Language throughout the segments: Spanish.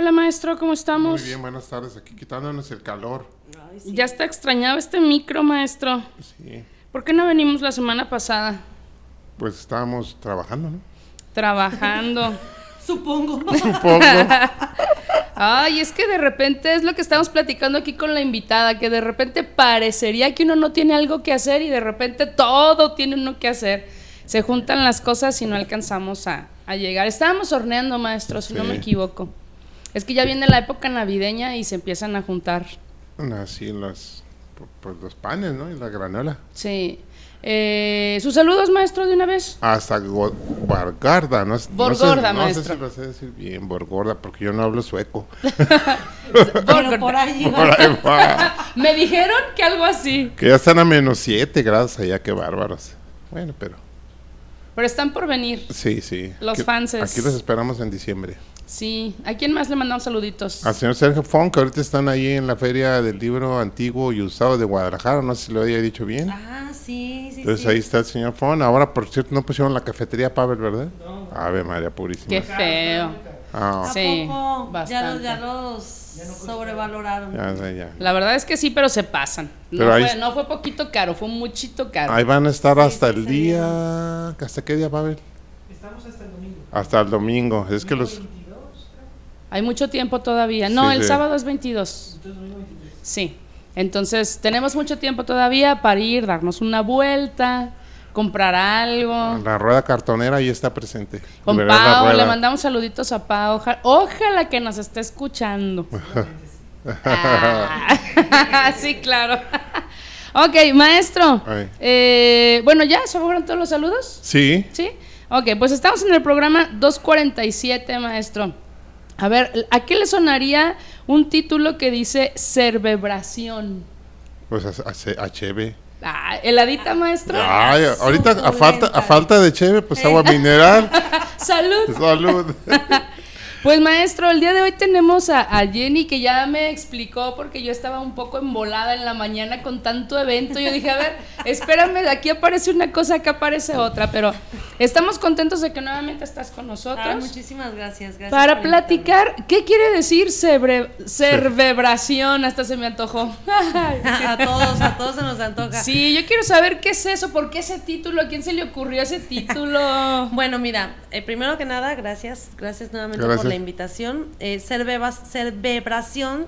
Hola maestro, ¿cómo estamos? Muy bien, buenas tardes. Aquí quitándonos el calor. Ya está extrañado este micro, maestro. Sí. ¿Por qué no venimos la semana pasada? Pues estábamos trabajando, ¿no? Trabajando. Supongo. Supongo. Ay, es que de repente es lo que estamos platicando aquí con la invitada, que de repente parecería que uno no tiene algo que hacer y de repente todo tiene uno que hacer. Se juntan las cosas y no alcanzamos a, a llegar. Estábamos horneando, maestro, si no me equivoco. Es que ya viene la época navideña y se empiezan a juntar. Así las, pues los panes, ¿no? Y la granola. Sí. Eh, Sus saludos, maestro, de una vez. Hasta Go- Borgarda, ¿no? es- no sé- Borgorda, no sé, maestro. si lo sé decir bien, Borgorda, porque yo no hablo sueco. Pero por ahí va. Por ahí va. Me dijeron que algo así. que ya están a menos 7 grados allá, qué bárbaros. Bueno, pero Pero están por venir. sí, sí. Los fanses. Aquí los esperamos en diciembre. Sí. ¿A quién más le mandamos saluditos? Al señor Sergio Fon, que ahorita están ahí en la Feria del Libro Antiguo y Usado de Guadalajara, no sé si lo había dicho bien. Ah, sí, sí. Entonces sí. ahí está el señor Fon. Ahora, por cierto, no pusieron la cafetería Pavel, ¿verdad? Ave María Purísima. Qué feo. Ah, ¿A Sí? Ya los, ya los sobrevaloraron. ya, ya, ya. La verdad es que sí, pero se pasan. No, Pero ahí fue, no fue poquito caro, fue muchito caro. Ahí van a estar hasta sí, el sí. día... ¿Hasta qué día, Pavel? Estamos hasta el domingo. Hasta el domingo. Es que los... 22, Hay mucho tiempo todavía. No, Sí, el sí. sábado es 22. entonces domingo 23. Sí. Entonces, tenemos mucho tiempo todavía para ir, darnos una vuelta, comprar algo. La rueda cartonera ahí está presente. Con Pau, le mandamos saluditos a Pau. Oja- Ojalá que nos esté escuchando. Ah, sí, claro. ok, maestro. Eh, bueno, ya, ¿se fueron todos los saludos? Sí. ¿Sí? Ok, pues estamos en el programa 247, maestro. A ver, ¿a qué le sonaría un título que dice Cervebración? Pues a, a, a Cheve. Ah, ¿Heladita, maestro? Ay, ahorita a falta, a falta de Cheve, pues agua mineral. ¡Salud! Salud. Pues maestro, el día de hoy tenemos a, a Jenny que ya me explicó porque yo estaba un poco embolada en la mañana con tanto evento. Yo dije, a ver, espérame, aquí aparece una cosa, acá aparece otra, pero estamos contentos de que nuevamente estás con nosotros. Ah, muchísimas gracias. gracias Para invitarme. platicar, ¿qué quiere decir cebre- cervebración? Hasta se me antojó. A todos, a todos se nos antoja. sí, yo quiero saber qué es eso, por qué ese título, a quién se le ocurrió ese título. Bueno, mira, eh, primero que nada, gracias, gracias nuevamente Gracias. por la invitación. Eh, cervebración,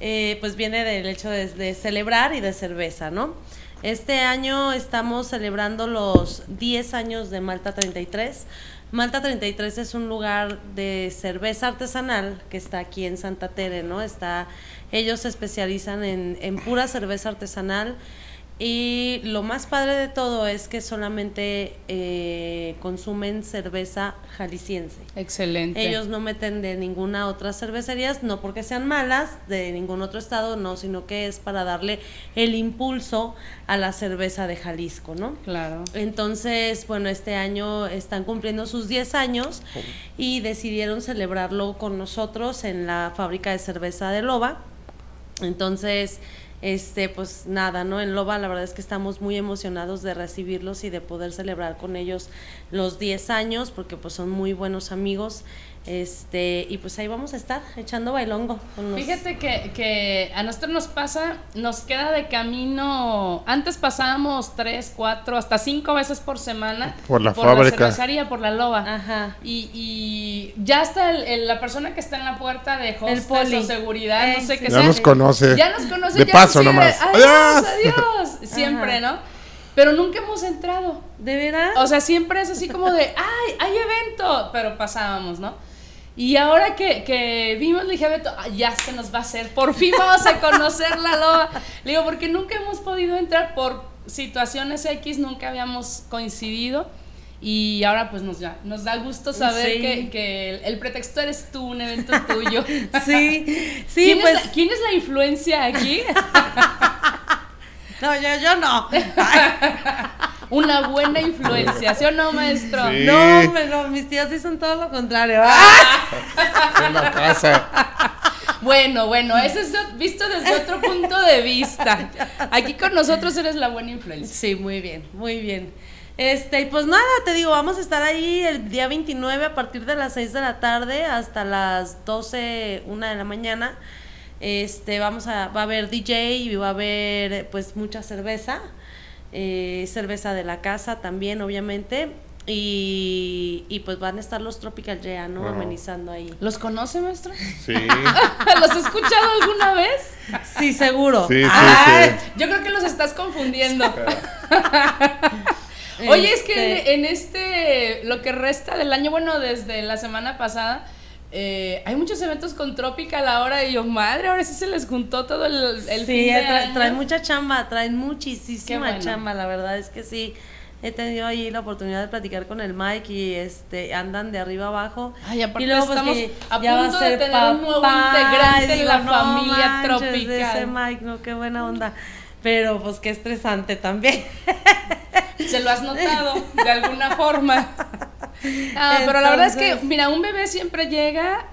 eh, pues viene del hecho de, de celebrar y de cerveza, ¿no? Este año estamos celebrando los 10 años de Malta 33. Malta 33 es un lugar de cerveza artesanal que está aquí en Santa Tere, ¿no? Está, ellos se especializan en, en pura cerveza artesanal. Y lo más padre de todo es que solamente eh, consumen cerveza jalisciense. Excelente. Ellos no meten de ninguna otra cervecerías, no porque sean malas, de ningún otro estado, no, sino que es para darle el impulso a la cerveza de Jalisco, ¿no? Claro. Entonces, bueno, este año están cumpliendo sus 10 años y decidieron celebrarlo con nosotros en la fábrica de cerveza de Loba. Entonces, este, pues nada, ¿no? En Loba la verdad es que estamos muy emocionados de recibirlos y de poder celebrar con ellos los 10 años, porque pues son muy buenos amigos. Este, y pues ahí vamos a estar echando bailongo. con los- Fíjate que, que a nosotros nos pasa, nos queda de camino. Antes pasábamos tres, cuatro, hasta cinco veces por semana Por la la fábrica. cervecería, por la loba. Ajá. Y, y ya está el- el- la persona que está en la puerta de hostes poli. o seguridad, Eh, no sé sí. qué Ya sea. nos conoce. Ya nos conoce. De ya paso de, nomás. Adiós, Adiós". Siempre, ¿no? Pero nunca hemos entrado. ¿De veras? O sea, siempre es así como de, ¡ay, hay evento! Pero pasábamos, ¿no? Y ahora que, que vimos, le dije a Beto, "Ah, ya se nos va a hacer, por fin vamos a conocer la loba. Le digo, porque nunca hemos podido entrar por situaciones X, nunca habíamos coincidido. Y ahora pues nos, ya, nos da gusto saber Sí. que, que el, el pretexto eres tú, un evento tuyo. Sí, sí, ¿Quién, pues. es la, quién es la influencia aquí? No, yo, yo no. Una buena influencia, ¿sí o no, maestro? Sí. No, no, mis tías son todo lo contrario. ¡Ah! En la casa. Bueno, bueno, eso es visto desde otro punto de vista. Aquí con nosotros eres la buena influencia. Sí, muy bien, muy bien. Este, y pues nada, te digo, vamos a estar ahí el día 29 a partir de las 6 de la tarde hasta las 12, 1 de la mañana. Este, vamos a, va a haber DJ y va a haber pues mucha cerveza, eh, cerveza de la casa también, obviamente. Y, y pues van a estar los Tropical Jea, ¿no? Wow. Amenizando ahí. ¿Los conoce, maestro? Sí. ¿Los has escuchado alguna vez? Sí, seguro. Sí, sí, Ay, sí. Yo creo que los estás confundiendo. Oye, es que Este- en, en este, lo que resta del año, bueno, desde la semana pasada, eh, hay muchos eventos con Tropical ahora y yo, madre, ahora sí se les juntó todo el, el sí, fin de tra- año. traen mucha chamba, traen muchísima bueno. chamba, la verdad es que sí. He tenido ahí la oportunidad de platicar con el Mike y este andan de arriba abajo. Ay, aparte y luego pues, estamos a ya va punto a de ser tener un nuevo papá, integrante y en digo, la "No familia manches, tropical". Ese Mike, no, qué buena onda. Pero pues qué estresante también. Se lo has notado de alguna forma. Ah, pero la verdad es que, mira, un bebé siempre llega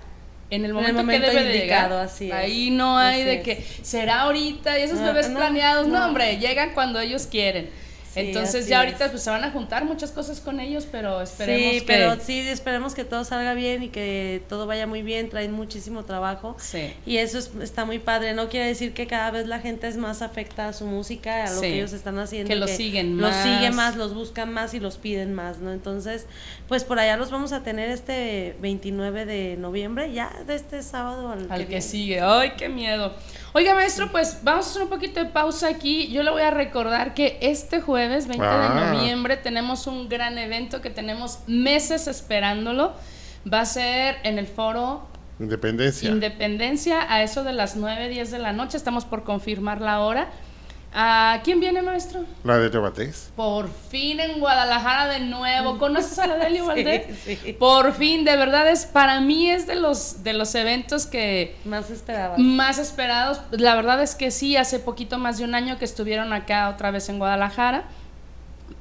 en el el momento, que debe indicado, llegar. así es. Ahí no hay de es. que será ahorita y esos No, bebés no, planeados, no, no. hombre, llegan cuando ellos quieren. Sí, Entonces ya es. ahorita pues se van a juntar muchas cosas con ellos, pero esperemos Sí, que pero sí, esperemos que todo salga bien y que todo vaya muy bien. Traen muchísimo trabajo. Sí. Y eso es- está muy padre. No quiere decir que cada vez la gente es más afecta a su música, a lo que ellos están haciendo. Que los siguen Los más. sigue más, los buscan más y los piden más, ¿no? Entonces, pues por allá los vamos a tener este 29 de noviembre, ya de este sábado al, al que sigue. Ay, qué miedo. Oiga, maestro, pues vamos a hacer un poquito de pausa aquí. Yo le voy a recordar que este jueves, 20 Ah. de noviembre, tenemos un gran evento que tenemos meses esperándolo. Va a ser en el foro Independencia. Independencia a eso de las 9, 10 de la noche. Estamos por confirmar la hora. ¿A quién viene, maestro? La de Rebatés. Por fin en Guadalajara de nuevo. ¿Conoces a la Delio Sí, Valdés? sí. Por fin, de verdad es para mí es de los de los eventos que Más esperaba. más esperados. La verdad es que sí, hace poquito más de un año que estuvieron acá otra vez en Guadalajara.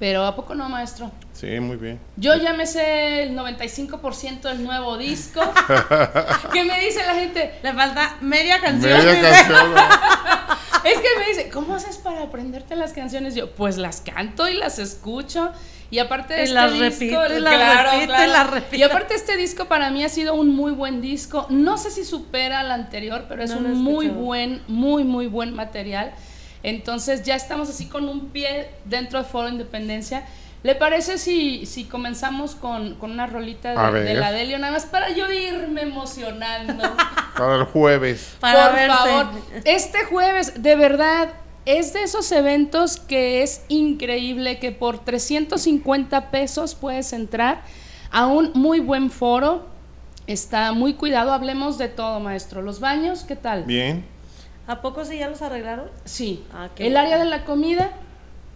Pero ¿a poco no, maestro? Sí, muy bien. Yo ya me sé el 95% del nuevo disco. ¿Qué me dice la gente? Le falta media canción. Media canción. Es que me dice, ¿cómo haces para aprenderte las canciones? Yo, pues las canto y las escucho. Y aparte de Y este las disco, repito, y las repito, y las. Y aparte este disco para mí ha sido un muy buen disco. No sé si supera al anterior, pero es No un muy buen, muy, muy buen material. Entonces ya estamos así con un pie dentro de Foro Independencia. ¿Le parece si, si comenzamos con, con una rolita de, la Delio? Nada más para yo irme emocionando. Para el jueves. Para Por verse. favor, este jueves, de verdad, es de esos eventos que es increíble que por 350 pesos puedes entrar a un muy buen foro. Está muy cuidado, hablemos de todo, maestro. Los baños, ¿qué tal? Bien. ¿A poco sí ya los arreglaron? Sí. Ah, El bueno. área de la comida,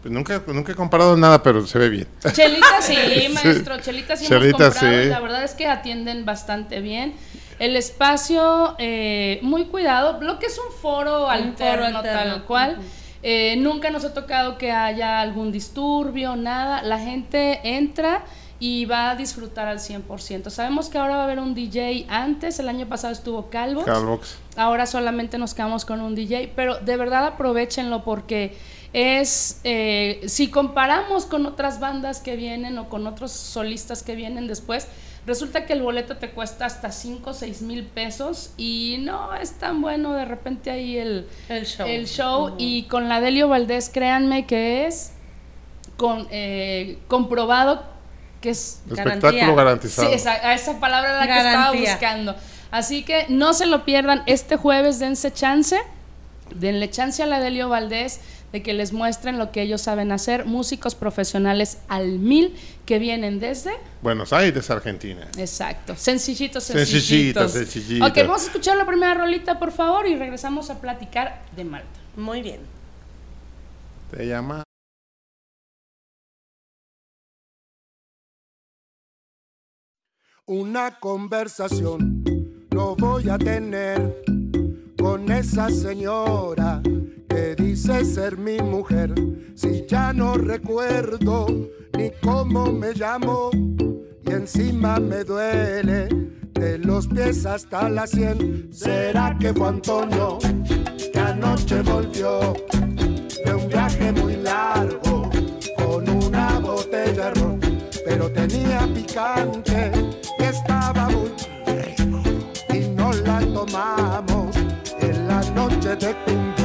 Pues nunca, nunca he comparado nada, pero se ve bien. Chelita sí, maestro, Chelita sí hemos Chelita, comprado, sí. la verdad es que atienden bastante bien. El espacio eh, muy cuidado, lo que es un foro alterno, alterno, tal cual. Eh, nunca nos ha tocado que haya algún disturbio, nada. La gente entra y va a disfrutar al 100%. Sabemos que ahora va a haber un DJ antes, el año pasado estuvo Calvo. Calvox. Ahora solamente nos quedamos con un DJ, pero de verdad aprovechenlo porque es, eh, si comparamos con otras bandas que vienen o con otros solistas que vienen después, resulta que el boleto te cuesta hasta 5 o 6 mil pesos y no es tan bueno de repente ahí el, El show. el show y con la Delio Valdés, créanme que es con, eh, comprobado que es Espectáculo Garantía. garantizado. Sí, esa, a esa palabra era la que estaba buscando. Así que no se lo pierdan. Este jueves dense chance. Denle chance a la Delio Valdés de que les muestren lo que ellos saben hacer. Músicos profesionales al mil que vienen desde. Buenos Aires, Argentina. Exacto. Sencillitos, Sencillitos, sencillitos. sencillitos. Ok, vamos a escuchar la primera rolita, por favor, y regresamos a platicar de Malta. Muy bien. Te llama. Una conversación no voy a tener con esa señora que dice ser mi mujer. Si ya no recuerdo ni cómo me llamo y encima me duele de los pies hasta la sien. ¿Será que fue Antonio que anoche volvió de un viaje muy largo con una botella de ron? Pero tenía picante y estaba muy rico y no la tomamos en la noche de cumbión.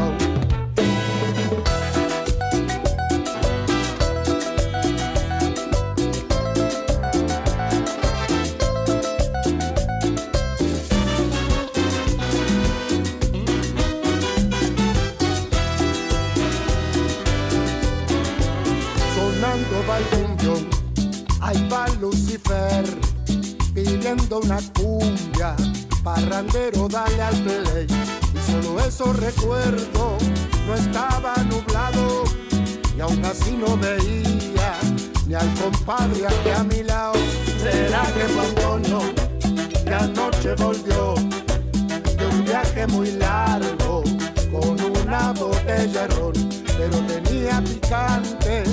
Pidiendo una cumbia, parrandero dale al play, y solo eso recuerdo, no estaba nublado, y aún así no veía, ni al compadre aquí a mi lado, será que fue Antonio, que anoche volvió, de un viaje muy largo, con una botella de ron, pero tenía picante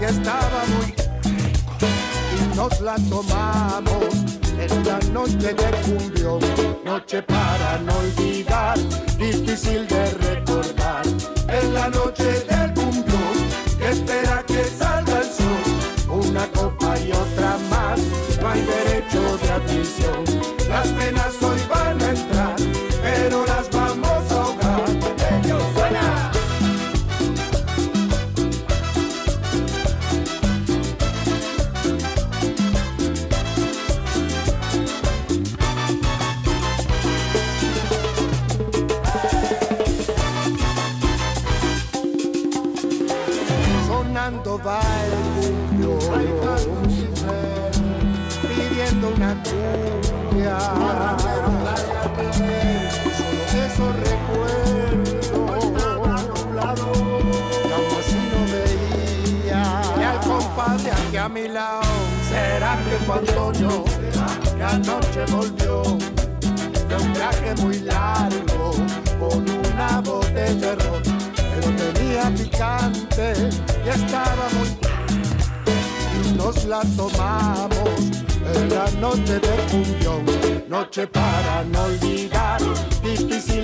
y estaba muy nos la tomamos en la noche de cumbión, noche para no olvidar, difícil de recordar. En la noche del cumbión, que espera que salga el sol, una copa y otra más, no hay derecho de admisión. Las penas hoy van a entrar, fue Antonio, que anoche volvió. De un viaje muy largo con una botella de ron, pero tenía picante y estaba muy y nos la tomamos en la noche de cumbión, noche para no olvidar, difícil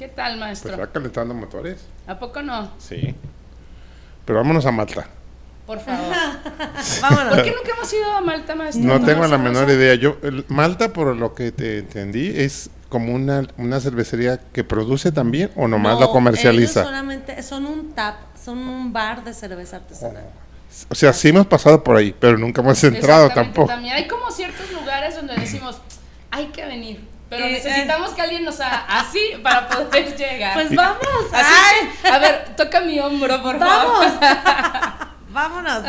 ¿Qué tal, Pues maestro? va calentando motores. ¿A poco no? Sí. Pero vámonos a Malta. Por favor. Vámonos. ¿Por qué nunca hemos ido a Malta, maestro? No tengo la menor idea. Yo, el- Malta, por lo que te entendí, es como una, una cervecería que produce también o nomás No, lo Ellos comercializa. solamente son un tap, son un bar de cerveza artesanal. O sea, sí hemos pasado por ahí, pero nunca hemos entrado tampoco. También hay como ciertos lugares donde decimos, hay que venir. Pero Eh, necesitamos que alguien nos haga así para poder llegar. Pues vamos. Así Ay, a ver, toca mi hombro, por Vamos. favor. vámonos.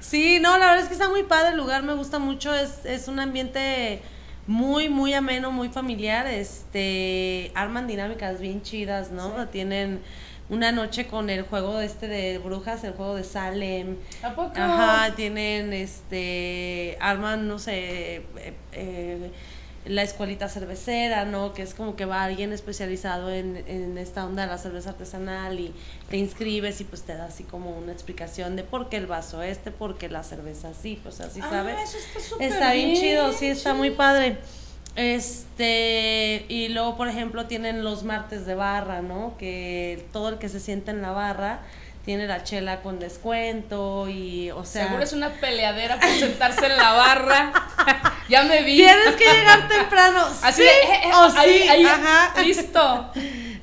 Sí, no, la verdad es que está muy padre el lugar, me gusta mucho, es, es un ambiente muy, muy ameno, muy familiar, este, arman dinámicas bien chidas, ¿no? Tienen una noche con el juego este de brujas, el juego de Salem. ¿A poco? Ajá, tienen, este, arman, no sé, eh, eh, la escuelita cervecera, ¿no? Que es como que va alguien especializado en, en esta onda de la cerveza artesanal y te inscribes y pues te da así como una explicación de por qué el vaso este, por qué la cerveza así, pues así, Ah, ¿sabes? eso está súper Está bien bien, chido, sí, está muy padre. Este, y luego, por ejemplo, tienen los martes de barra, ¿no? Que todo el que se sienta en la barra tiene la chela con descuento y, o sea... Seguro es una peleadera por sentarse en la barra. ya me vi. Tienes que llegar temprano, Así sí de, eh, eh, o ahí, sí, ahí, ajá. listo.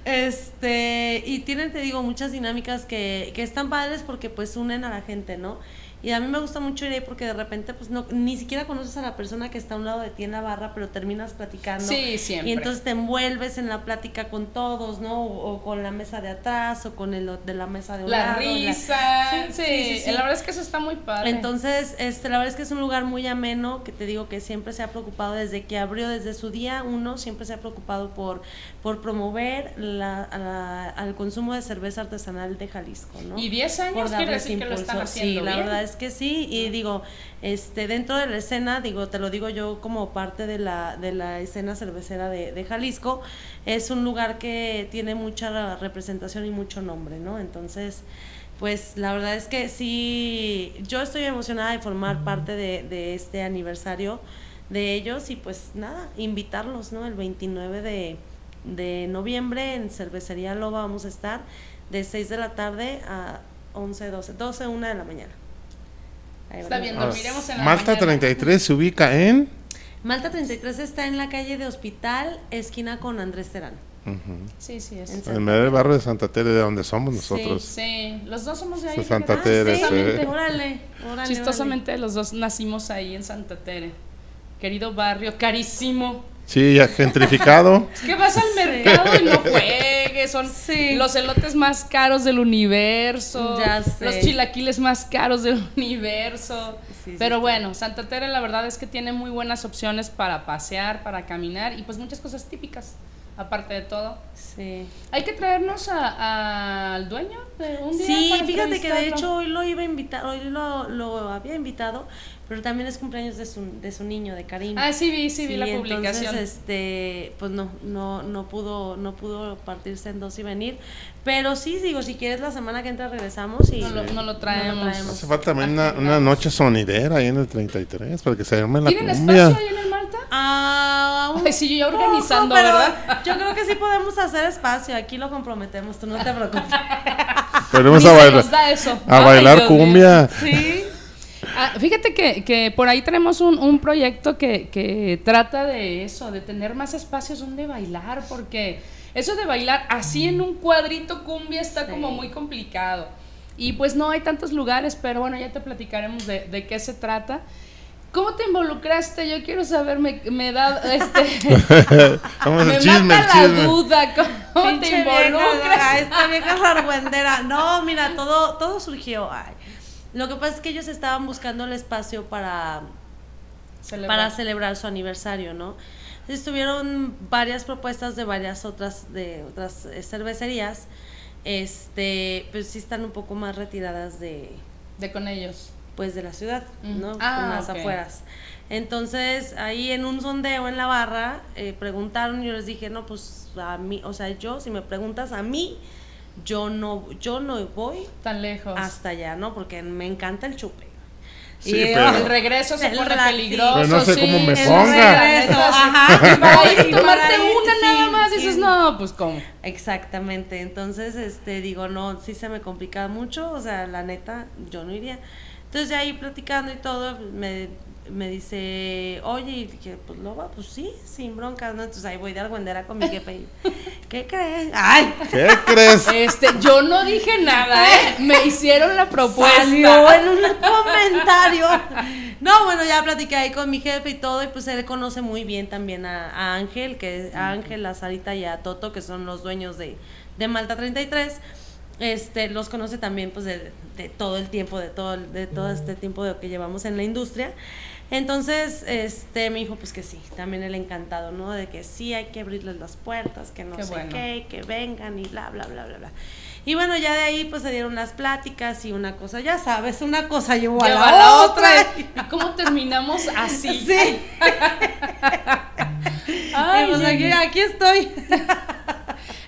Este, y tienen, te digo, muchas dinámicas que, que están padres porque pues unen a la gente, ¿no? Y a mí me gusta mucho ir ahí porque de repente pues no, ni siquiera conoces a la persona que está a un lado de ti en la barra, pero terminas platicando. Sí, siempre. Y entonces te envuelves en la plática con todos, ¿no? O, o con la mesa de atrás o con el de la mesa de un La lado, risa. Sí, Sí, sí, sí, sí. La verdad es que eso está muy padre. entonces, este, la verdad es que es un lugar muy ameno, que te digo que siempre se ha preocupado desde que abrió, desde su día uno, siempre se ha preocupado por, por promover la, a la- al consumo de cerveza artesanal de Jalisco, ¿no? y 10 años quiere decir que lo están impulso. haciendo Sí, la verdad es que sí, y digo, este, dentro de la escena, digo, te lo digo yo como parte de la, de la escena cervecera de, de Jalisco, es un lugar que tiene mucha representación y mucho nombre, ¿no? Entonces, pues la verdad es que sí, yo estoy emocionada de formar parte de, de este aniversario de ellos y pues nada, invitarlos, ¿no? El 29 de, de noviembre en Cervecería Loba vamos a estar de 6 de la tarde a 11, 12, 12, 1 de la mañana. Está bien, dormiremos en la Malta mañana. 33 se ubica en... Malta 33 está en la calle de Hospital, esquina con Andrés Terán. Ujú. Sí, sí, es. En En medio del barrio de Santa Tere, de donde somos nosotros. Sí, los dos somos de ahí. De Santa. Tere, Chistosamente. sí. Órale, órale. Chistosamente los dos nacimos ahí en Santa Tere. Querido barrio, carísimo. Sí, ya gentrificado. Es que vas al mercado y no juegues, son Sí. los elotes más caros del universo, Ya sé. los chilaquiles más caros del universo. Sí, Pero sí. bueno, Santa Tere la verdad es que tiene muy buenas opciones para pasear, para caminar y pues muchas cosas típicas, aparte de todo. Sí. Hay que traernos al dueño de un día. Sí, para fíjate que de hecho hoy lo iba a invitar, hoy lo, lo había invitado, pero también es cumpleaños de su, de su niño, de Karim. Ah, sí vi, sí vi la entonces, publicación. este, pues no, no, no pudo, no pudo partirse en dos y venir. Pero sí, digo, si quieres la semana que entra regresamos y No lo- no lo traemos. Hace falta también una, una noche sonidera ahí en el 33 para que se arme la ¿Tienen cumbia. espacio ahí en el Malta? Ah, un Ay, sí, yo ya poco, organizando, pero ¿verdad? Yo creo que sí podemos hacer espacio, aquí lo comprometemos, tú no te preocupes. Podemos Ni a bailar, nos da eso. a Ay, bailar Dios cumbia. Sí. Ah, fíjate que, que por ahí tenemos un, un proyecto que, que trata de eso, de tener más espacios donde bailar, porque eso de bailar así en un cuadrito cumbia está Sí. como muy complicado. Y pues no hay tantos lugares, pero bueno, ya te platicaremos de, de qué se trata. ¿Cómo te involucraste? Yo quiero saber, me, me da, este, Vamos me chisme, mata la chisme. duda, ¿cómo te Pinche involucras? ay, esta vieja argüendera. No, mira, todo, todo surgió. ay. Lo que pasa es que ellos estaban buscando el espacio para, Celebrar. para celebrar su aniversario, ¿no? Entonces tuvieron varias propuestas de varias otras, de otras eh, cervecerías. Este, pues sí están un poco más retiradas de, De con ellos. pues de la ciudad, Mm. ¿no? Ah, las afueras. Entonces, ahí en un sondeo en la barra, eh, preguntaron y yo les dije, no, pues a mí, o sea, yo, si me preguntas a mí, yo no, yo no voy Tan lejos. hasta allá, ¿no? Porque me encanta el chupe. Sí, Y, pero- El regreso se pone peligroso. Pero no sé sí, cómo me el ponga. regreso, Ajá. Y para ir tomarte para ir, una sí, nada más, dices, no, pues cómo. Exactamente, entonces, este, digo, no, sí se me complica mucho, o sea, la neta, yo no iría. Entonces, ya ahí platicando y todo, me, me dice, oye, y dije, pues Loba, pues sí, sin broncas, ¿no? Entonces ahí voy de argüendera con mi jefe y, ¿qué crees? ¡Ay! ¿Qué crees? Este, yo no dije nada, ¿eh? Me hicieron la propuesta. Salió en un comentario. No, bueno, ya platiqué ahí con mi jefe y todo, y pues él conoce muy bien también a, a Ángel, que a Ángel, a Sarita y a Toto, que son los dueños de, de Malta 33. Este, los conoce también pues de, de todo el tiempo, de todo, el- de todo este tiempo de que llevamos en la industria. Entonces, este, me dijo pues que sí, también el encantado, ¿no? De que sí hay que abrirles las puertas, que no Qué sé bueno. qué, que vengan y bla, bla, bla, bla, bla. Y bueno, ya de ahí pues se dieron las pláticas y una cosa, ya sabes, una cosa llevó a la, la otra. ¿Y cómo terminamos así? Sí. Ay, Y pues aquí, aquí estoy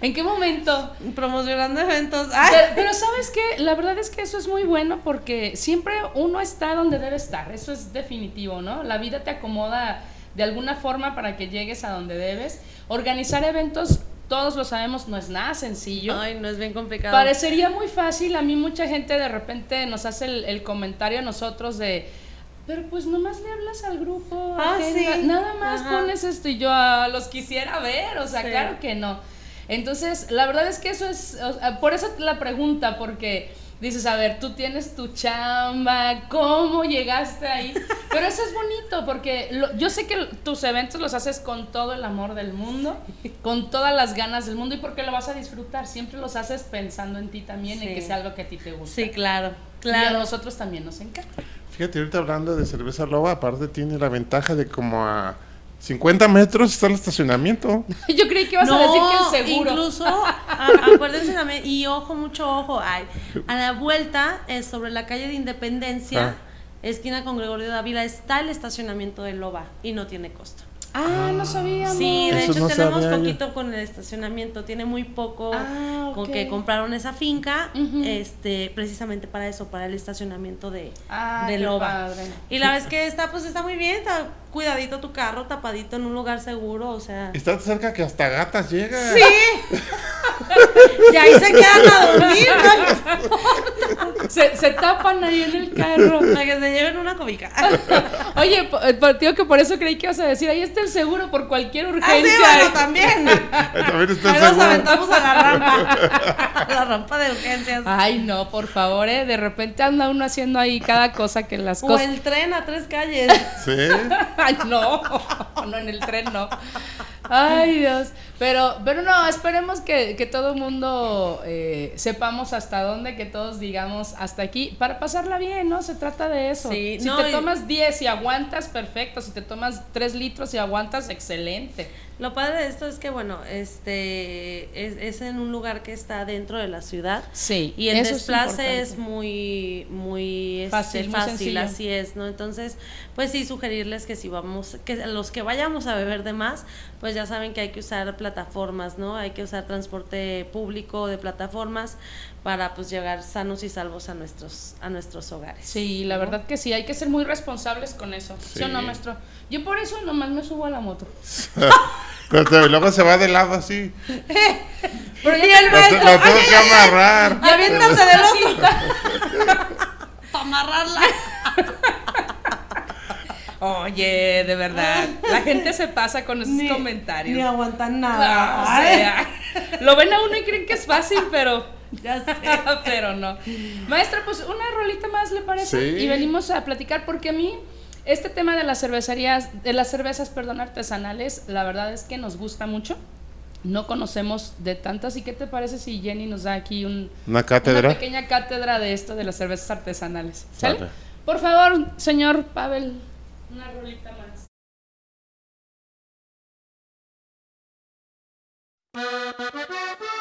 ¿En qué momento? promocionando eventos. Ay. Pero, pero sabes qué, la verdad es que eso es muy bueno porque siempre uno está donde debe estar, eso es definitivo, ¿no? La vida te acomoda de alguna forma para que llegues a donde debes. Organizar eventos, todos lo sabemos, no es nada sencillo. Ay, no es bien complicado. Parecería muy fácil, a mí mucha gente de repente nos hace el, el comentario a nosotros de, pero pues nomás le hablas al grupo, Ah, agenda, sí. nada más Ajá. pones esto y yo "Ah, los quisiera ver, o sea, Sí. claro que no. Entonces, la verdad es que eso es, o sea, por eso la pregunta, porque dices, a ver, tú tienes tu chamba, ¿cómo llegaste ahí? Pero eso es bonito, porque lo- yo sé que tus eventos los haces con todo el amor del mundo, con todas las ganas del mundo y porque lo vas a disfrutar, siempre los haces pensando en ti también, en Sí. que sea algo que a ti te gusta. Sí, claro, Y a claro. nosotros también nos encanta. Fíjate, ahorita hablando de cerveza loba, aparte tiene la ventaja de como a 50 metros está el estacionamiento. Yo creí que ibas a decir que el seguro. incluso, a- acuérdense también, y ojo, mucho ojo, ay, a la vuelta, es sobre la calle de Independencia, Ah. esquina con Gregorio Dávila, está el estacionamiento de Loba y no tiene costo. Ah, no sabíamos. Sí, de Eso hecho no tenemos sabía poquito con el estacionamiento, tiene muy poco Ah, con que compraron esa finca, este, precisamente para eso, para el estacionamiento de, Ah, de Loba. padre. Y la verdad es que está, pues está muy bien, está cuidadito tu carro, tapadito en un lugar seguro, o sea. Está cerca que hasta gatas llega. Sí. y ahí se quedan a dormir. Se, se tapan ahí en el carro. Para que se lleven una cobica. Oye, eh, digo que por eso creí que ibas a decir, ahí está el seguro por cualquier Ah, sí, urgencia. bueno, también. Ahí también está Ahí el nos seguro. aventamos a la rampa. A la rampa de urgencias. Ay, no, por favor, eh, de repente anda uno haciendo ahí cada cosa que las O cosas... el tren a tres calles. Sí. Ay, no, no, en el tren no. Ay, Dios. Pero, pero no, esperemos que, que todo el mundo eh, sepamos hasta dónde, que todos digamos hasta aquí, para pasarla bien, ¿no? Se trata de eso. Sí, si no, te tomas 10 y aguantas, perfecto. Si te tomas 3 litros y aguantas, excelente. Lo padre de esto es que, bueno, este es, es en un lugar que está dentro de la ciudad. Sí, Y el eso es desplace es, muy, muy este, Fácil, fácil, muy así es, ¿no? Entonces, pues sí, sugerirles que si vamos, que los que vayamos a beber de más, pues ya saben que hay que usar plataformas, ¿no? Hay que usar transporte público de plataformas para pues llegar sanos y salvos a nuestros, a nuestros hogares. Sí, la ¿no? verdad que sí, hay que ser muy responsables con eso. ¿Sí, o no, maestro? Yo por eso nomás me subo a la moto. Pero te- luego se va de lado así. Pero ya Y el Lo, maestro, te- lo tengo que amarrar. y aviéntate otro Cita. para amarrarla. Oye, de verdad, la gente se pasa con esos comentarios. Ni aguantan Ah, nada. o sea, lo ven a uno y creen que es fácil, pero ya sé. pero no. Maestra, pues una rolita más le parece Sí. y venimos a platicar porque a mí este tema de las cervecerías, de las cervezas, perdón, artesanales, la verdad es que nos gusta mucho. No conocemos de tantas y qué te parece si Jenny nos da aquí un, Una cátedra. una pequeña cátedra de esto de las cervezas artesanales. ¿Sale? Por favor, señor Pavel, una rolita más. Iba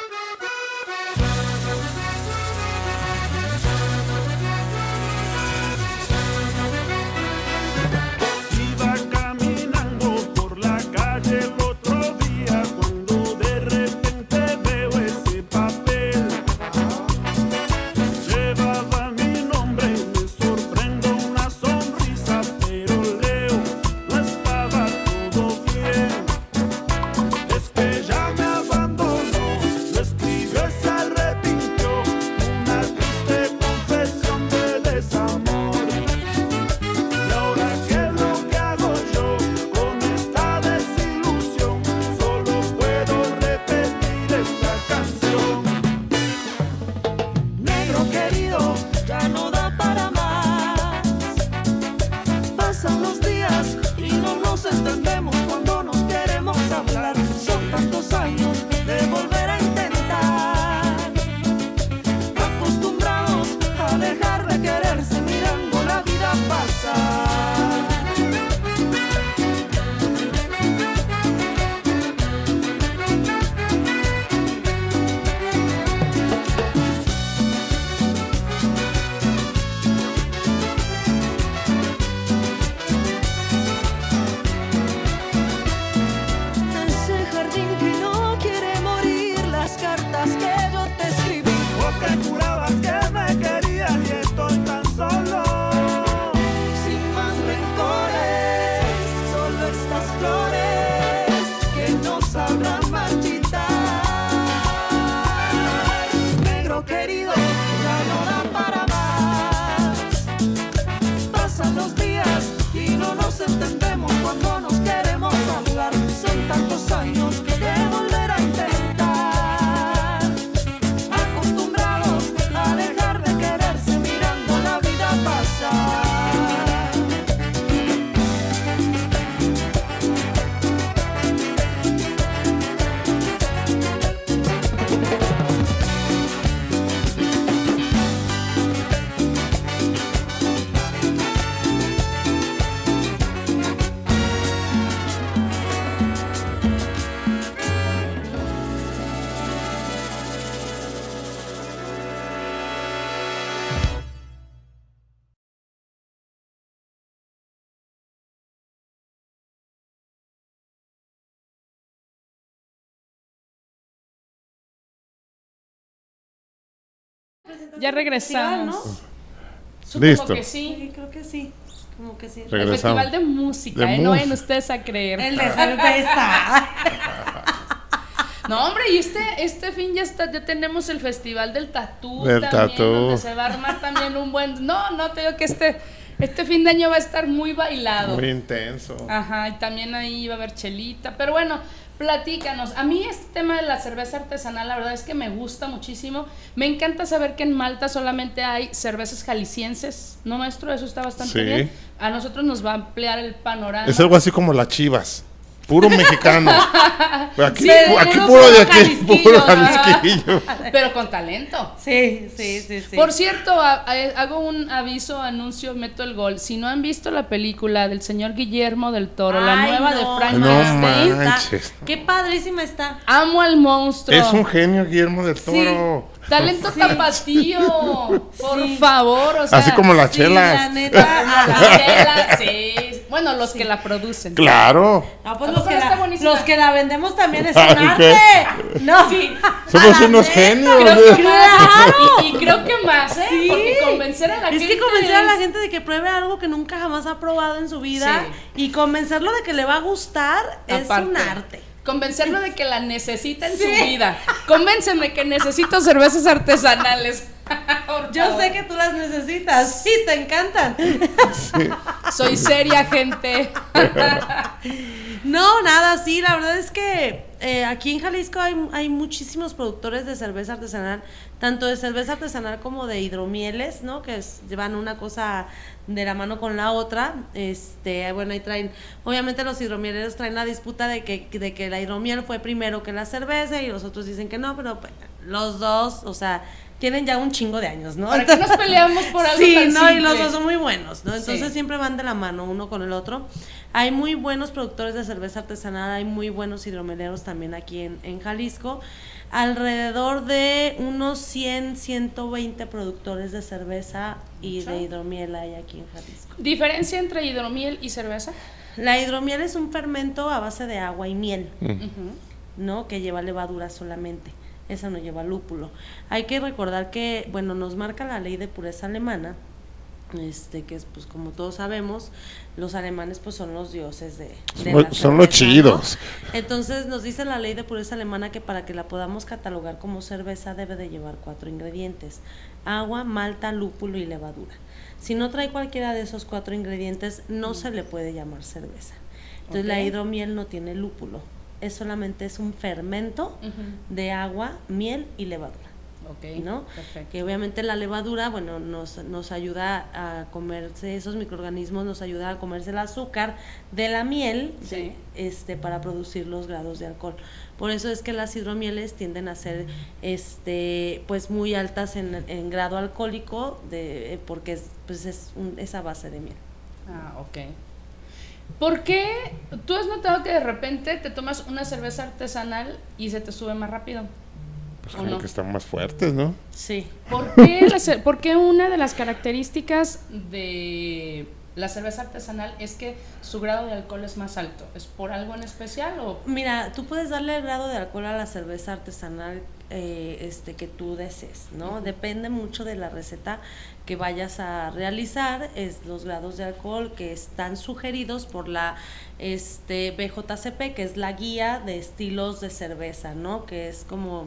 Ya festival, regresamos. ¿no? Supongo Listo. que sí. Sí, creo que sí. Como que sí. El. Festival de Música, De ¿eh? No vayan música. ustedes a creer. El de cerveza. No, hombre, y este, este fin ya está, ya tenemos el Festival del Tatú Del también, tatú. donde se va a armar también un buen. No, no, te digo que este, este fin de año va a estar muy bailado. Muy intenso. Ajá, y también ahí va a haber chelita. Pero bueno, platícanos. A mí este tema de la cerveza artesanal, la verdad es que me gusta muchísimo. Me encanta saber que en Malta solamente hay cervezas jaliscienses, ¿no, maestro? Eso está bastante Sí. bien. A nosotros nos va a ampliar el panorama. Es algo así como las chivas. Puro mexicano. Aquí, Sí, aquí puro- de aquí. Pero con talento. Sí, sí, sí, sí. Por cierto, a- a- hago un aviso, anuncio, meto el gol. Si no han visto la película del señor Guillermo del Toro, la nueva no, de Frank No manches. Qué padrísima está. amo al monstruo. Es un genio Guillermo del Toro. Talento tapatío, por Sí. favor, o sea. Así como las Sí, la chelas. neta. la ajá. chela, sí. Bueno, los que la producen. Claro. No, pues ¿A los poco que, la, los que la vendemos también es un Ay, arte. No, Sí. Somos unos neta. genios. Creo que más. ¡Claro! Y, y creo que más, ¿eh? Sí. Porque convencer a la Es gente. que convencer a la es- gente de que pruebe algo que nunca jamás ha probado en su vida Sí. y convencerlo de que le va a gustar es Aparte. un arte. Convencerlo de que la necesita en Sí. su vida. Convénceme que necesito cervezas artesanales. Yo sé que tú las necesitas. Sí, te encantan. Soy seria, gente. No, nada, sí, la verdad es que eh, aquí en Jalisco hay, hay muchísimos productores de cerveza artesanal, tanto de cerveza artesanal como de hidromieles, ¿no? Que es- llevan una cosa de la mano con la otra. Este, bueno, ahí traen, obviamente los hidromieleros traen la disputa de que, de que la hidromiel fue primero que la cerveza y los otros dicen que no, pero pues, los dos, o sea, tienen ya un chingo de años, ¿no? ¿Para qué nos peleamos por algo Sí, tan no, y los dos son muy buenos, ¿no? Entonces Sí. siempre van de la mano uno con el otro. Hay muy buenos productores de cerveza artesanal, hay muy buenos hidromeleros también aquí en, en Jalisco. Alrededor de unos 100, 120 productores de cerveza y Mucho. de hidromiel hay aquí en Jalisco. ¿Diferencia entre hidromiel y cerveza? La hidromiel es un fermento a base de agua y miel. Ujú. ¿no? Que lleva levadura solamente. Esa no lleva lúpulo. Hay que recordar que, bueno, nos marca la ley de pureza alemana, este, que es, pues, como todos sabemos, los alemanes, pues, son los dioses de, de Son- los chidos. Entonces, nos dice la ley de pureza alemana que para que la podamos catalogar como cerveza debe de llevar cuatro ingredientes: agua, malta, lúpulo y levadura. Si no trae cualquiera de esos cuatro ingredientes, no se le puede llamar cerveza. Entonces, la hidromiel no tiene lúpulo. Es solamente es un fermento de agua, miel y levadura. Ok. ¿no? Perfecto. Que obviamente la levadura, bueno, nos, nos ayuda a comerse esos microorganismos, nos ayuda a comerse el azúcar de la miel Sí. este, para producir los grados de alcohol. Por eso es que las hidromieles tienden a ser este, pues muy altas en, en grado alcohólico de, porque es, pues es un- esa base de miel. Ah, ok. ¿Por qué tú has notado que de repente te tomas una cerveza artesanal y se te sube más rápido? Pues ¿O como no? que están más fuertes, ¿no? Sí. ¿Por qué, la por qué una de las características de la cerveza artesanal es que su grado de alcohol es más alto? ¿Es por algo en especial o...? Mira, tú puedes darle el grado de alcohol a la cerveza artesanal eh, este, que tú desees, ¿no? Depende mucho de la receta que vayas a realizar, es los grados de alcohol que están sugeridos por la este, BJCP, que es la guía de estilos de cerveza, ¿no? Que es como,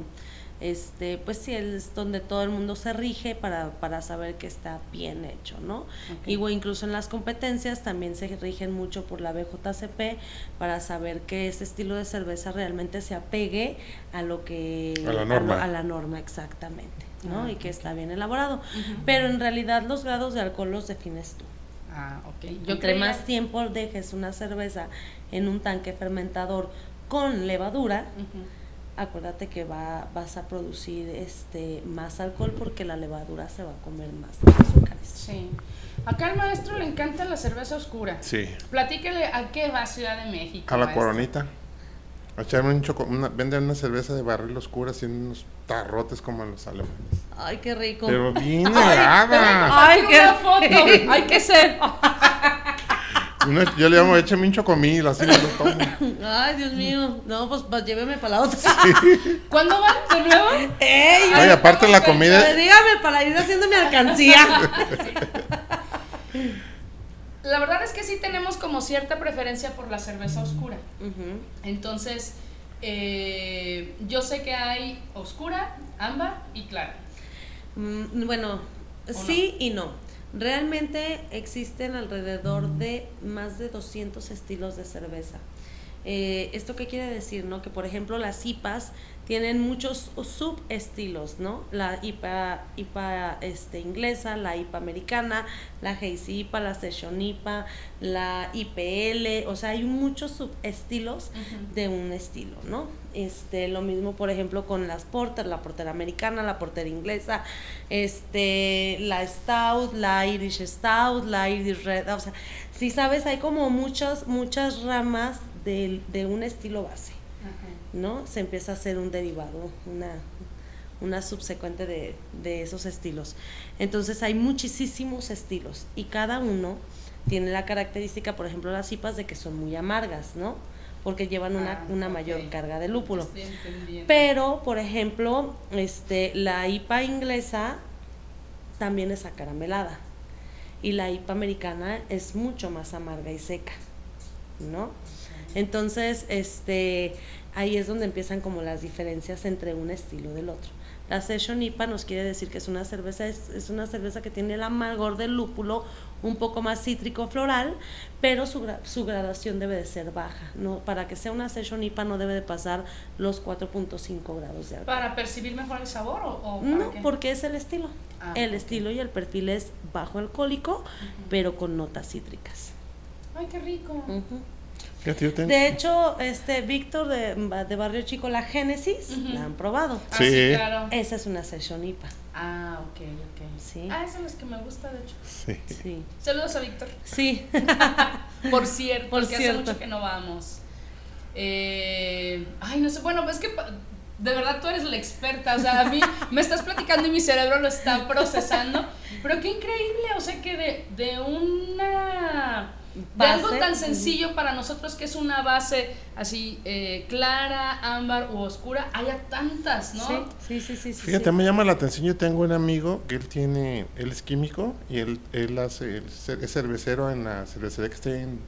este, pues sí, es donde todo el mundo se rige para, para saber que está bien hecho, ¿no? Ok. Igual incluso en las competencias también se rigen mucho por la BJCP para saber que ese estilo de cerveza realmente se apegue a lo que A la lo- norma. a la norma exactamente, ¿no? Ah, y que está bien elaborado. Pero en realidad los grados de alcohol los defines tú. Ah, ok. Yo Entre creía- más tiempo dejes una cerveza en un tanque fermentador con levadura, acuérdate que va, vas a producir este más alcohol porque la levadura se va a comer más azúcares. Sí. Acá al maestro le encanta la cerveza oscura. Sí. Platíquele a qué va Ciudad de México. A la maestro? coronita. A echarme un choco, una, venden una cerveza de barril oscura así unos tarrotes como en los alemanes. Ay, qué rico. Pero bien helada. Ay, Ay, qué una foto. Hay que ser. Una- yo le llamo échame un chocomil, así me lo tomo. Ay, Dios mío. No, pues, pues lléveme para la otra. ¿Cuándo van de nuevo? ¡Ey! Oye, aparte la comida, dígame para ir haciendo mi alcancía. La verdad es que sí tenemos como cierta preferencia por la cerveza oscura. Entonces, eh, yo sé que hay oscura, ámbar y clara. Mm, Bueno, sí y no. Realmente existen alrededor de más de 200 estilos de cerveza. Eh, ¿Esto qué quiere decir? no? Que por ejemplo las IPAs tienen muchos subestilos, ¿no? La IPA, IPA este, inglesa, la IPA americana, la Hazy IPA, la Session IPA, la IPL, o sea, hay muchos subestilos de un estilo, ¿no? Este, lo mismo, por ejemplo, con las porter, la porter americana, la porter inglesa, este, la stout, la Irish stout, la Irish red, o sea, si sabes, hay como muchas, muchas ramas del- de, un estilo base, ¿no? Se empieza a hacer un derivado, una, una subsecuente de, de esos estilos. Entonces hay muchísimos estilos y cada uno tiene la característica, por ejemplo, las IPAs de que son muy amargas, ¿no? Porque llevan una, Ah, una mayor carga de lúpulo. Pero, por ejemplo, este, la IPA inglesa también es acaramelada. Y la IPA americana es mucho más amarga y seca. ¿No? Entonces, este, ahí es donde empiezan como las diferencias entre un estilo del otro. La Session IPA nos quiere decir que es una cerveza, es, es una cerveza que tiene el amargor del lúpulo un poco más cítrico floral, pero su, su gradación debe de ser baja. No, para que sea una Session IPA no debe de pasar los 4.5 grados de alcohol. ¿Para percibir mejor el sabor o, o para No, qué? porque es el estilo. Ah, el estilo y el perfil es bajo alcohólico, pero con notas cítricas. Ay, qué rico. De hecho, este Víctor de, de Barrio Chico, la Génesis, la han probado. Ah, Sí. sí, claro. Esa es una session IPA. Ah, ok, ok. Sí. Ah, esa es la que me gusta, de hecho. sí. Sí. Saludos a Víctor. Sí. Por cierto, Por porque hace mucho que no vamos. Eh, ay, no sé, bueno, es que de verdad tú eres la experta, o sea, a mí me estás platicando y mi cerebro lo está procesando, pero qué increíble, o sea, que de, de una... De algo tan sencillo para nosotros que es una base así eh, clara, ámbar u oscura, haya tantas, ¿no? Sí, sí, sí, Fíjate, sí. me llama la atención, yo tengo un amigo que él tiene, él es químico y él, él hace, él es cervecero en la cervecería que está en,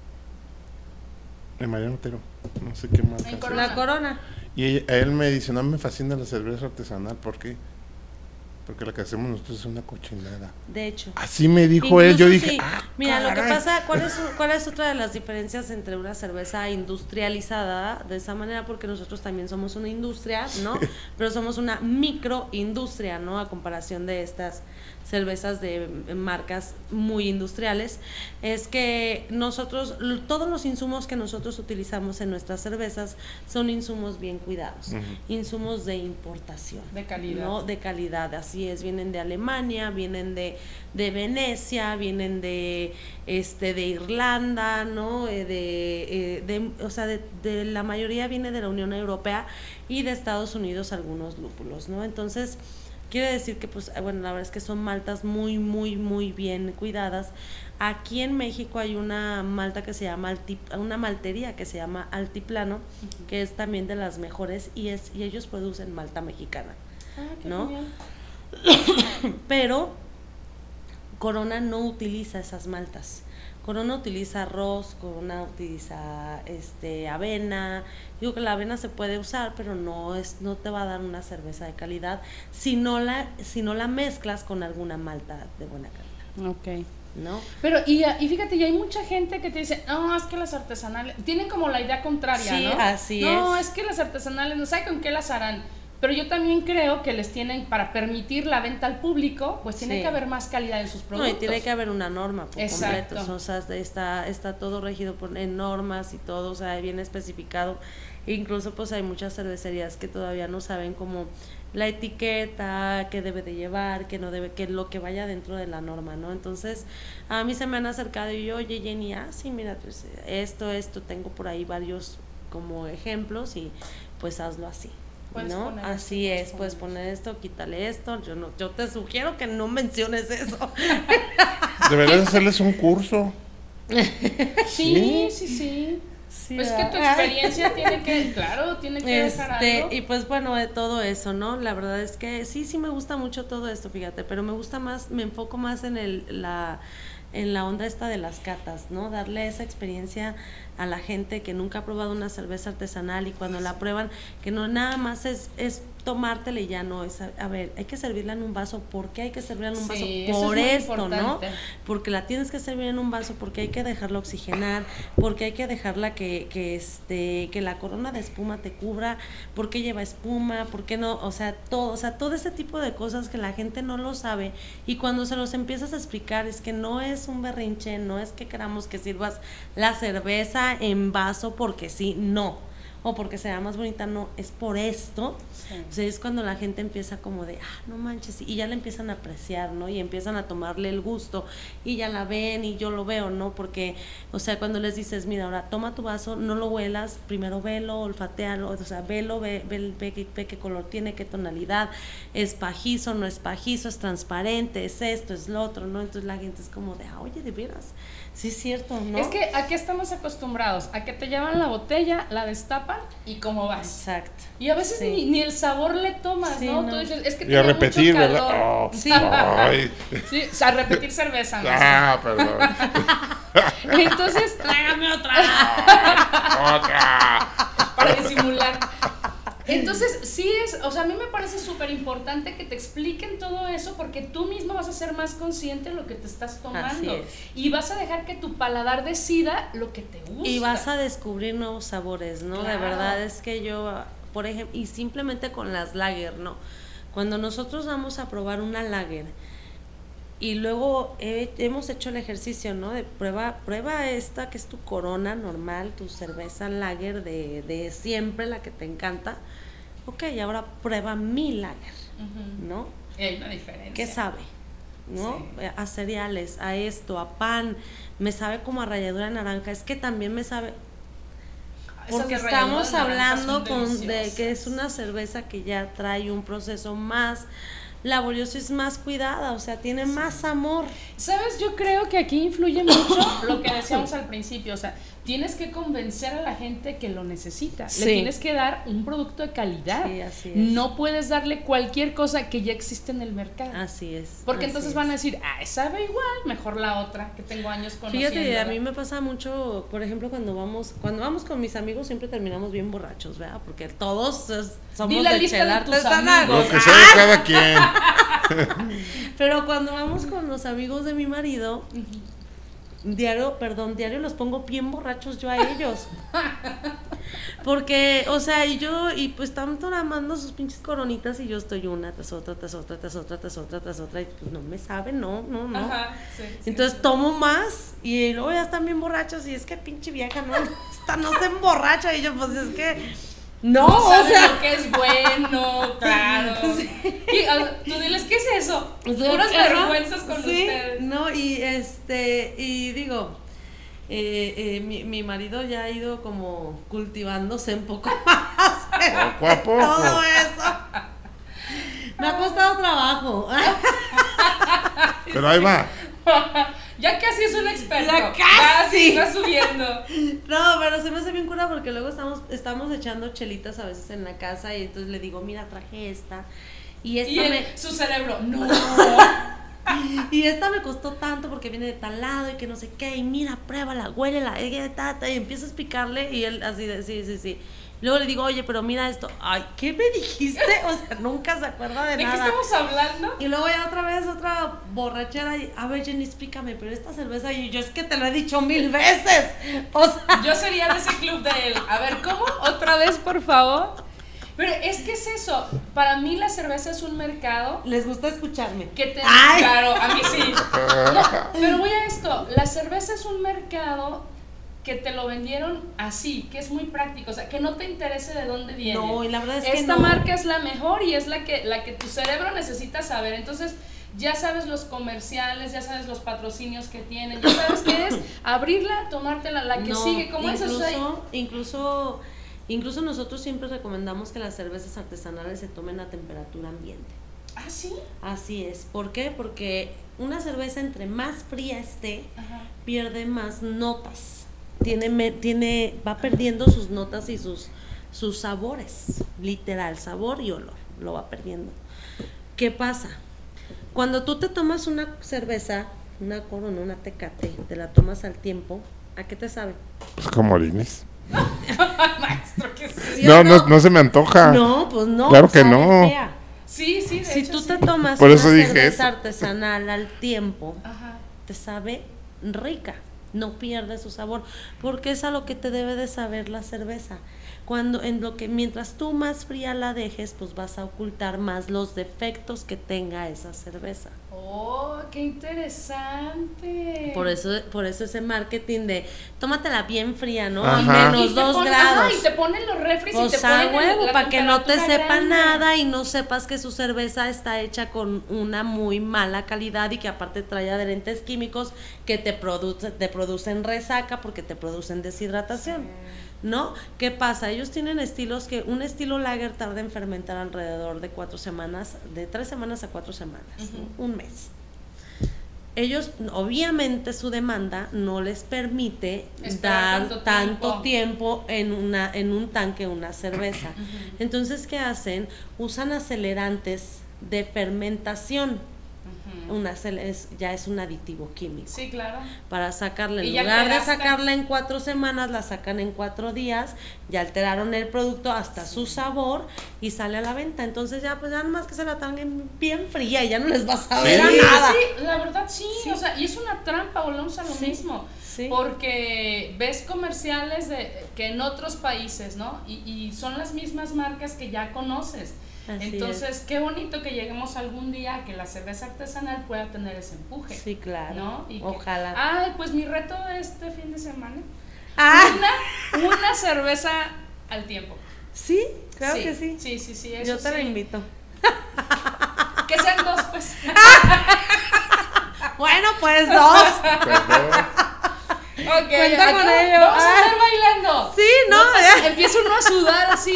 en Mariano Otero, no sé qué más. En Corona. La corona. Y ella- a él me dice, no me fascina la cerveza artesanal, ¿por qué? Porque la que hacemos nosotros es una cochinada. De hecho. Así me dijo él, yo dije, sí. "Ah, Mira, lo que caray". pasa, ¿cuál es, ¿cuál es otra de las diferencias entre una cerveza industrializada de esa manera? Porque nosotros también somos una industria, ¿no? Pero somos una microindustria, ¿no? A comparación de estas cervezas de marcas muy industriales, es que nosotros, todos los insumos que nosotros utilizamos en nuestras cervezas son insumos bien cuidados, insumos de importación. De calidad. ¿no? de calidad, así es, vienen de Alemania, vienen de, de Venecia, vienen de este de Irlanda, ¿no? Eh, de, eh, de- o sea, de, de la mayoría viene de la Unión Europea y de Estados Unidos algunos lúpulos, ¿no? Entonces, quiere decir que pues bueno, la verdad es que son maltas muy muy muy bien cuidadas. Aquí en México hay una malta que se llama una maltería que se llama Altiplano, que es también de las mejores y es y ellos producen malta mexicana Ah, qué ¿no? genial. pero Corona no utiliza esas maltas. Corona utiliza arroz, Corona utiliza este avena. Digo que la avena se puede usar, pero no es no te va a dar una cerveza de calidad si no la si no la mezclas con alguna malta de buena calidad, Ok. ¿no? Pero, y, y fíjate, y hay mucha gente que te dice, no, es que las artesanales, tienen como la idea contraria, Sí, ¿no? así no, es. es que las artesanales, no sabe con qué las harán. Pero yo también creo que les tienen, para permitir la venta al público, pues tiene Sí. que haber más calidad en sus No, productos. y tiene que haber una norma por Exacto. completo. O sea, está, está todo regido por en normas y todo, o sea, bien especificado. Incluso pues hay muchas cervecerías que todavía no saben como la etiqueta, qué debe de llevar, qué no debe, que lo que vaya dentro de la norma, ¿no? Entonces, a mí se me han acercado y yo, oye Jenny, ah, sí, mira, pues esto, esto, tengo por ahí varios como ejemplos y pues hazlo así. Puedes ¿no? poner Así esto, es, puedes poner esto, quítale esto. Yo no, yo te sugiero que no menciones eso. Deberías hacerles un curso. Sí, sí, sí. Sí, Pues que tu experiencia tiene que, claro, tiene que dejar Este, algo. y pues bueno, de todo eso, ¿no? La verdad es que sí, sí me gusta mucho todo esto, fíjate, pero me gusta más, me enfoco más en el, la, en la onda esta de las catas, ¿no? Darle esa experiencia a la gente que nunca ha probado una cerveza artesanal y cuando la prueban, que no nada más es, es tomártela y ya no, es, a, a ver, hay que servirla en un vaso, ¿por qué hay que servirla en un vaso? Sí, eso es Por esto, ¿no? porque la tienes que servir en un vaso, porque hay que dejarla oxigenar, porque hay que dejarla que, que este, que la corona de espuma te cubra, porque lleva espuma, porque no, o sea, todo, o sea, todo ese tipo de cosas que la gente no lo sabe y cuando se los empiezas a explicar es que no es un berrinche, no es que queramos que sirvas la cerveza en vaso porque sí, no. O porque sea más bonita, no, es por esto. O sea, es cuando la gente empieza como de, ah, no manches, y ya la empiezan a apreciar, ¿no? Y empiezan a tomarle el gusto, y ya la ven, y yo lo veo, ¿no? Porque, o sea, cuando les dices, mira, ahora toma tu vaso, no lo huelas, primero velo, olfatealo, o sea, velo, ve, ve, ve ve qué color tiene, qué tonalidad, es pajizo, no es pajizo, es transparente, es esto, es lo otro, ¿no? Entonces la gente es como de, ah, oye, de veras, sí es cierto, ¿no? Es que a qué estamos acostumbrados, a que te llevan la botella, la destapan y cómo vas. Exacto. Y a veces Sí. ni, ni el sabor le tomas, Sí, ¿no? no. Tú dices, es que Y a tiene repetir, mucho calor. ¿verdad? Oh, Sí. ay. Sí, o sea, repetir cerveza. ¿no? Ah, perdón. Entonces, trágame otra. Otra. para disimular. Entonces, sí es, o sea, a mí me parece súper importante que te expliquen todo eso porque tú mismo vas a ser más consciente de lo que te estás tomando. Así es. Y vas a dejar que tu paladar decida lo que te gusta. Y vas a descubrir nuevos sabores, ¿no? De Claro. verdad es que yo, por ejemplo, y simplemente con las lager, ¿no? Cuando nosotros vamos a probar una lager y luego he- hemos hecho el ejercicio, ¿no? De prueba, prueba esta que es tu corona normal, tu cerveza lager de, de siempre, la que te encanta. Ok, y ahora prueba mi lager. ¿no? Hay una diferencia. ¿Qué sabe? ¿No? Sí. A cereales, a esto, a pan, me sabe como a ralladura de naranja, es que también me sabe, porque estamos hablando con de que es una cerveza que ya trae un proceso más laborioso es más cuidada, o sea, tiene más amor. ¿Sabes? Yo creo que aquí influye mucho lo que decíamos al principio. O sea, tienes que convencer a la gente que lo necesita. Sí. Le tienes que dar un producto de calidad. Sí, así es. No puedes darle cualquier cosa que ya existe en el mercado. Así es. Porque así entonces es. van a decir, ah, sabe igual, mejor la otra, que tengo años conociendo. Fíjate, a mí me pasa mucho, por ejemplo, cuando vamos, cuando vamos con mis amigos siempre terminamos bien borrachos, ¿verdad? Porque todos es- somos Di la de lista chela de tus amigos. Lo que sea de cada quien. Pero cuando vamos con los amigos de mi marido, diario, perdón, diario los pongo bien borrachos yo a ellos. Porque, o sea, y yo, y pues están tomando sus pinches coronitas y yo estoy una tras otra, tras otra, tras otra, tras otra, tras otra, y pues no me sabe, no, no, no. Ajá, sí, sí, Entonces sí. tomo más y luego ya están bien borrachos y es que pinche vieja no, esta no se emborracha y yo pues es que no, No o sea, lo que es bueno, claro. Y, tú diles, ¿qué es eso? Puras ajá, vergüenzas con sí, ustedes. No, y este, y digo, eh, eh, mi, mi marido ya ha ido como cultivándose un poco más. Poco a poco. Todo eso. Me ha costado trabajo. Pero ahí va. ya casi es un experto. Ya casi. está subiendo. No, pero se me hace bien cura porque luego estamos, estamos echando chelitas a veces en la casa y entonces le digo, mira, traje esta. Y esta Y me, su cerebro, no. Y esta me costó tanto porque viene de tal lado y que no sé qué. Y mira, pruébala, huélela. Y, ta, y empiezo a explicarle y él así de, sí, sí, sí. Luego le digo, oye, pero mira esto. Ay, ¿qué me dijiste? O sea, nunca se acuerda de, ¿De qué nada. estamos hablando? Y luego ya otra vez otra borrachera y, a ver, Jenny, explícame, pero esta cerveza, y yo es que te lo he dicho mil veces. O sea, Yo sería de ese club de él. A ver, ¿cómo? Otra vez, por favor. Pero es que es eso. Para mí la cerveza es un mercado les gusta escucharme. que te... Ay. Claro, a mí sí. No, pero voy a esto. La cerveza es un mercado que te lo vendieron así, que es muy práctico, o sea, que no te interese de dónde viene. No, y la verdad es que Esta no. marca es la mejor y es la que, la que tu cerebro necesita saber. Entonces, ya sabes los comerciales, ya sabes los patrocinios que tienen, ya sabes qué es abrirla, tomártela, la que No, sigue, como es eso? incluso, incluso nosotros siempre recomendamos que las cervezas artesanales se tomen a temperatura ambiente. Ah, sí. Así es. ¿Por qué? Porque una cerveza entre más fría esté, Ajá. pierde más notas. Tiene, me- tiene, va perdiendo sus notas y sus, sus sabores. Literal, sabor y olor. Lo va perdiendo. ¿Qué pasa? Cuando tú te tomas una cerveza, una corona, una tecate, te la tomas al tiempo, ¿a qué te sabe? Pues como orines. Maestro, ¿qué es ¿Sí No, no, no se me antoja. No, pues no. Claro que no. fea. Sí, sí, de Si hecho, tú sí. te tomas Por una eso dije cerveza eso. artesanal al tiempo, Ajá. te sabe rica, no pierde su sabor, porque es a lo que te debe de saber la cerveza. Cuando en lo que mientras tú más fría la dejes, pues vas a ocultar más los defectos que tenga esa cerveza. Oh, qué interesante. Por eso, por eso ese marketing de tómatela bien fría, ¿no? Ajá. A Y menos dos grados. Ajá, y te ponen los refres y O te sea, ponen huevo, la para que no te sepa grande. nada y no sepas que su cerveza está hecha con una muy mala calidad y que aparte trae adherentes químicos que te, produce, te producen resaca porque te producen deshidratación. ¿No? ¿Qué pasa? Ellos tienen estilos que un estilo lager tarda en fermentar alrededor de cuatro semanas, de tres semanas a cuatro semanas, ¿no? un mes. Ellos, obviamente, su demanda no les permite dar tanto tanto tiempo. tiempo en una en un tanque una cerveza. Entonces, ¿qué hacen? Usan acelerantes de fermentación. Una es- ya es un aditivo químico. Sí, claro. Para sacarla, en lugar de sacarla en cuatro semanas, la sacan en cuatro días, ya alteraron el producto hasta su sabor y sale a la venta. Entonces ya, pues ya nomás que se la tengan bien fría y ya no les va a saber a Sí, nada. sí, la verdad sí, Sí. o sea, y es una trampa, volvemos a lo mismo. sí. Porque ves comerciales de que en otros países, ¿no? Y, y son las mismas marcas que ya conoces. Así Entonces, qué bonito que lleguemos algún día a que la cerveza artesanal pueda tener ese empuje. Sí, claro. ¿No? Y que, Ojalá. Ay, pues mi reto de este fin de semana. Ah, Una, una cerveza al tiempo. sí, claro que sí. Sí, sí, sí. eso Yo te la sí. invito. Que sean dos, pues. Bueno, pues dos. Perdón. Ok, Cuenta con ello. Vamos a Ah. estar bailando. Sí, no, pues, ya. empieza uno a sudar así.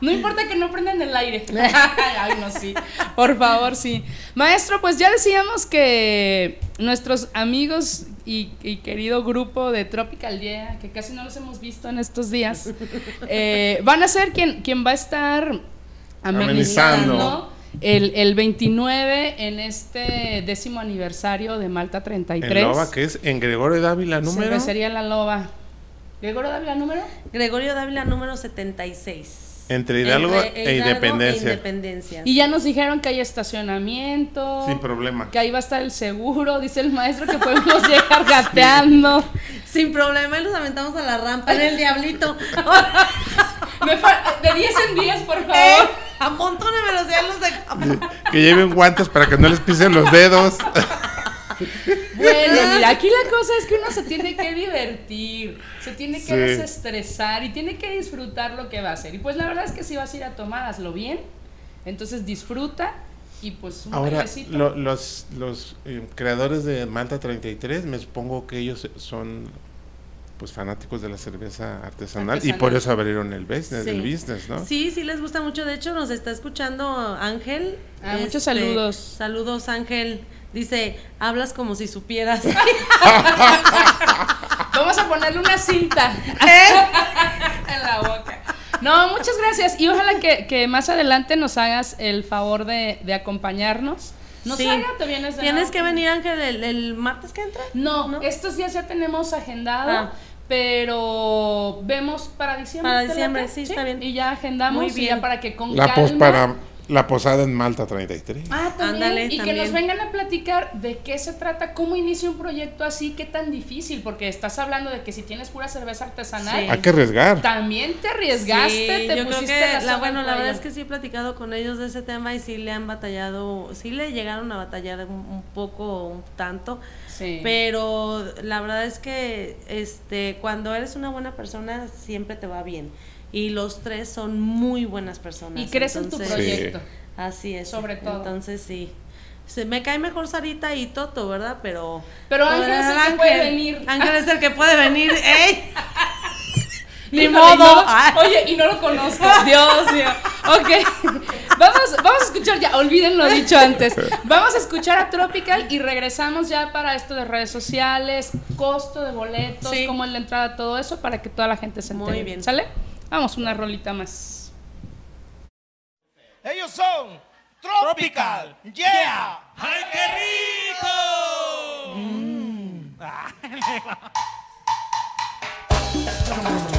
No importa que no prendan el aire. Ay, no, sí. Por favor, sí. Maestro, pues ya decíamos que nuestros amigos y, y querido grupo de Tropical Yeah, que casi no los hemos visto en estos días, eh, van a ser quien, quien va a estar amenizando. Amenizando. El, el 29 en este décimo aniversario de Malta 33. En Loba, que es en Gregorio Dávila, número. Cervecería La Loba. ¿Gregorio Dávila número? Gregorio Dávila número 76. Entre Hidalgo Entre e Hidalgo Independencia. Independencia. Y ya nos dijeron que hay estacionamiento. Sin problema. Que ahí va a estar el seguro, dice el maestro que podemos llegar gateando. Sin problema, y nos aventamos a la rampa en el diablito. De 10 en 10, por favor. Eh, Amontónemelos ya los de Que lleven guantes para que no les pisen los dedos. Bueno, mira, aquí la cosa es que uno se tiene que divertir, se tiene que Sí. desestresar y tiene que disfrutar lo que va a hacer. Y pues la verdad es que si vas a ir a tomar, hazlo bien. Entonces disfruta y pues un Ahora, lo- los, los eh, creadores de Malta 33, me supongo que ellos son pues fanáticos de la cerveza artesanal, y por eso abrieron el business, Sí. el business, ¿no? Sí, sí les gusta mucho. De hecho, nos está escuchando Ángel. Este, Ah, muchos saludos. Saludos, Ángel. Dice, hablas como si supieras. Vamos a ponerle una cinta en la boca. No, muchas gracias. Y ojalá que, que más adelante nos hagas el favor de, de acompañarnos. ¿Nos Sí. haga? ¿Te vienes de Tienes nuevo? que venir, Ángel, el, el martes que entra. No, ¿No? estos días ya tenemos agendado, Ah. pero vemos para diciembre. Para ¿te diciembre, sí, está bien. Y ya agendamos Muy y bien. ya para que con La, calma- para, la posada en Malta 33. Ah, también. Ándale, y que nos vengan a platicar de qué se trata, cómo inicia un proyecto así, qué tan difícil, porque estás hablando de que si tienes pura cerveza artesanal, Sí. Hay que arriesgar. también te arriesgaste, Sí, te yo creo pusiste que la, bueno, la verdad es que sí he platicado con ellos de ese tema y sí le han batallado, sí le llegaron a batallar un, un poco, un tanto, Sí. pero la verdad es que este cuando eres una buena persona siempre te va bien y los tres son muy buenas personas. y crees en tu proyecto. Así es. Sobre todo. Entonces sí. Se me cae mejor Sarita y Toto, ¿verdad? Pero Pero Ángel es el que puede venir. Ángel es el que puede venir. ¡Ey! Ni modo. no oye, y no lo conozco. Dios mío. Ok. Vamos, vamos a escuchar ya, olviden lo dicho antes. Vamos a escuchar a Tropical y regresamos ya para esto de redes sociales, costo de boletos, Sí. cómo es la entrada, todo eso, para que toda la gente se Muy bien. ¿Sale? Vamos, una rolita más. Ellos son Tropical. Yeah. ¡Ay, qué rico! Y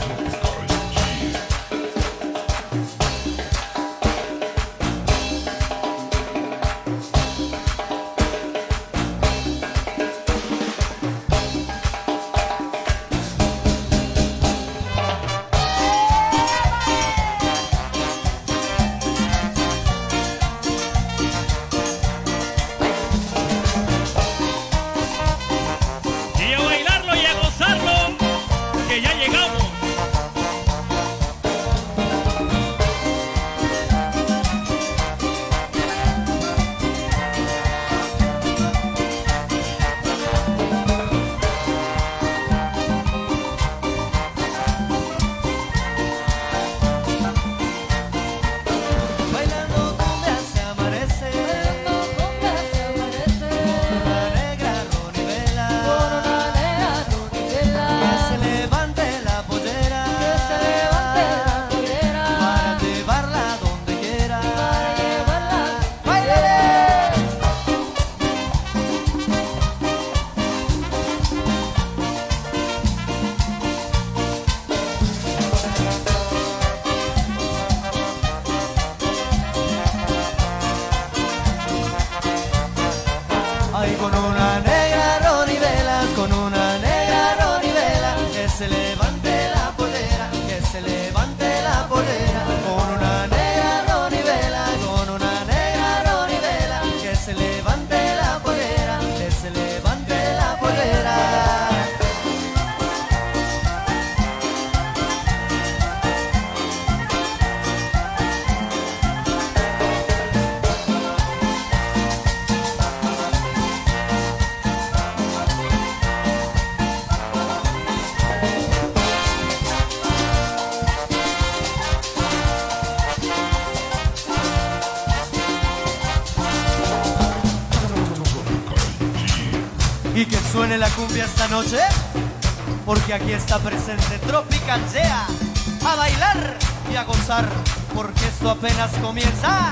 noche, porque aquí está presente Tropical Sea, a bailar y a gozar, porque esto apenas comienza.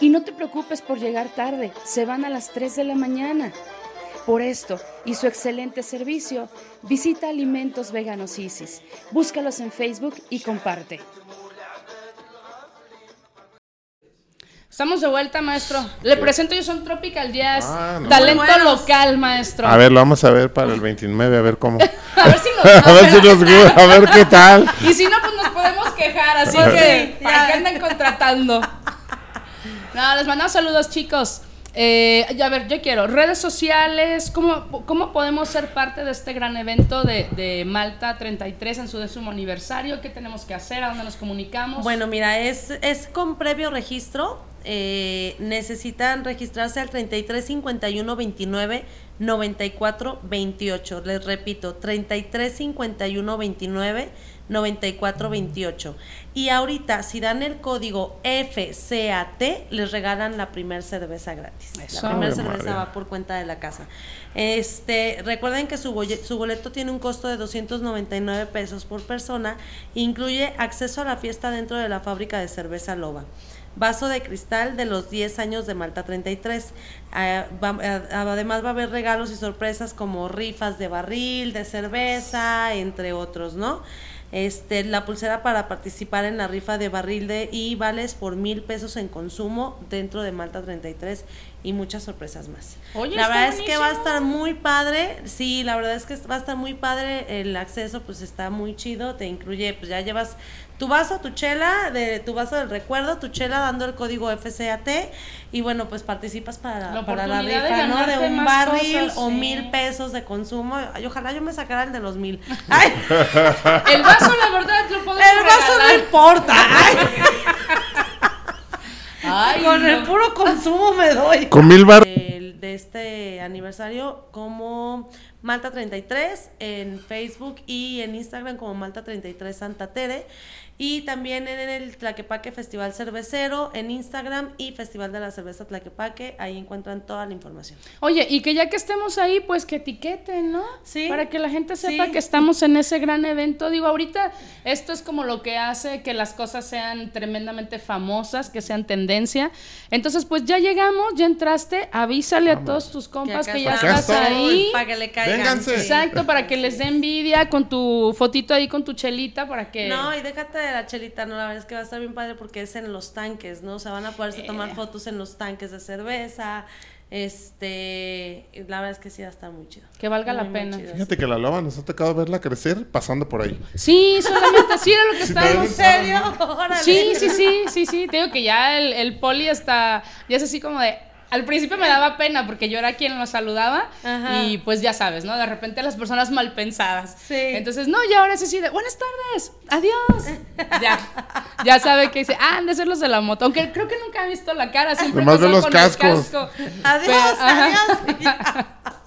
Y no te preocupes por llegar tarde, se van a las 3 de la mañana. Por esto y su excelente servicio, visita Alimentos Veganos Isis. Búscalos en Facebook y comparte. Estamos de vuelta, maestro. Le presento yo son Tropical Jazz, Ah, no. talento local, maestro. A ver, lo vamos a ver para el 29, a ver cómo. A ver si nos, a ver si nos gusta, a ver qué tal. Y si no, pues nos podemos quejar, así Pues que sí, ¿para qué andan contratando? No, les mandamos saludos, chicos. Eh, a ver, yo quiero redes sociales, ¿cómo, cómo podemos ser parte de este gran evento de, de Malta 33 en su décimo aniversario? ¿Qué tenemos que hacer? ¿A dónde nos comunicamos? Bueno, mira, es, es con previo registro. eh, necesitan registrarse al 33 51 29 94 28. Les repito, 33 51 29 94 28. Y ahorita, si dan el código FCAT, les regalan la primer cerveza gratis. Eso. La primera cerveza va por cuenta de la casa. Este, recuerden que su, bolle- su boleto tiene un costo de 299 pesos por persona. Incluye acceso a la fiesta dentro de la fábrica de cerveza Loba. Vaso de cristal de los 10 años de Malta 33. Ah, va- ah, además va a haber regalos y sorpresas como rifas de barril, de cerveza, entre otros, ¿no? Este, la pulsera para participar en la rifa de barril de y vales por mil pesos en consumo dentro de Malta 33 y muchas sorpresas más. Oye, la verdad es que va a estar muy padre, sí, la verdad es que va a estar muy padre, el acceso pues está muy chido, te incluye, pues ya llevas tu vaso, tu chela, de tu vaso del recuerdo, tu chela dando el código FCAT y bueno, pues participas para, La para la de ¿no? De un barril cosas, o sí. mil pesos de consumo, Ay, ojalá yo me sacara el de los mil. Ay, el vaso, la verdad, lo podemos el vaso no importa, Ay, Ay, con el puro consumo me doy. Con mil bar. el- de este aniversario como Malta 33 en Facebook y en Instagram como Malta 33 Santa Tere y también en el Tlaquepaque Festival Cervecero en Instagram y Festival de la Cerveza Tlaquepaque, ahí encuentran toda la información. Oye, y que ya que estemos ahí, pues que etiqueten, ¿no? Sí. Para que la gente sepa Sí. que estamos en ese gran evento. Digo, ahorita esto es como lo que hace que las cosas sean tremendamente famosas, que sean tendencia. Entonces, pues ya llegamos, ya entraste, avísale a todos tus compas que, ya estás estoy. ahí. Para que le caigan. Vénganse. Exacto, para que les dé envidia con tu fotito ahí con tu chelita para que No, y déjate de la chelita, no, la verdad es que va a estar bien padre porque es en los tanques, ¿no? O sea, van a poderse tomar fotos en los tanques de cerveza. Este, la verdad es que sí va a estar muy chido. Que valga la Muy, pena. chido, Fíjate que la loba nos ha tocado verla crecer pasando por ahí. Sí, solamente sí era lo que estábamos ¿En serio? Órale. Sí, sí, sí, sí, sí. Te digo que ya el, el poli hasta, ya es así como de, al principio me daba pena porque yo era quien lo saludaba Ajá. y pues ya sabes, ¿no? De repente las personas mal pensadas. Sí. Entonces, no, y ahora es así de, buenas tardes, adiós. ya, ya sabe que dice, ah, han de ser los de la moto. Aunque creo que nunca ha visto la cara, siempre ve pasó los con el cascos. casco. Adiós, Pero, adiós.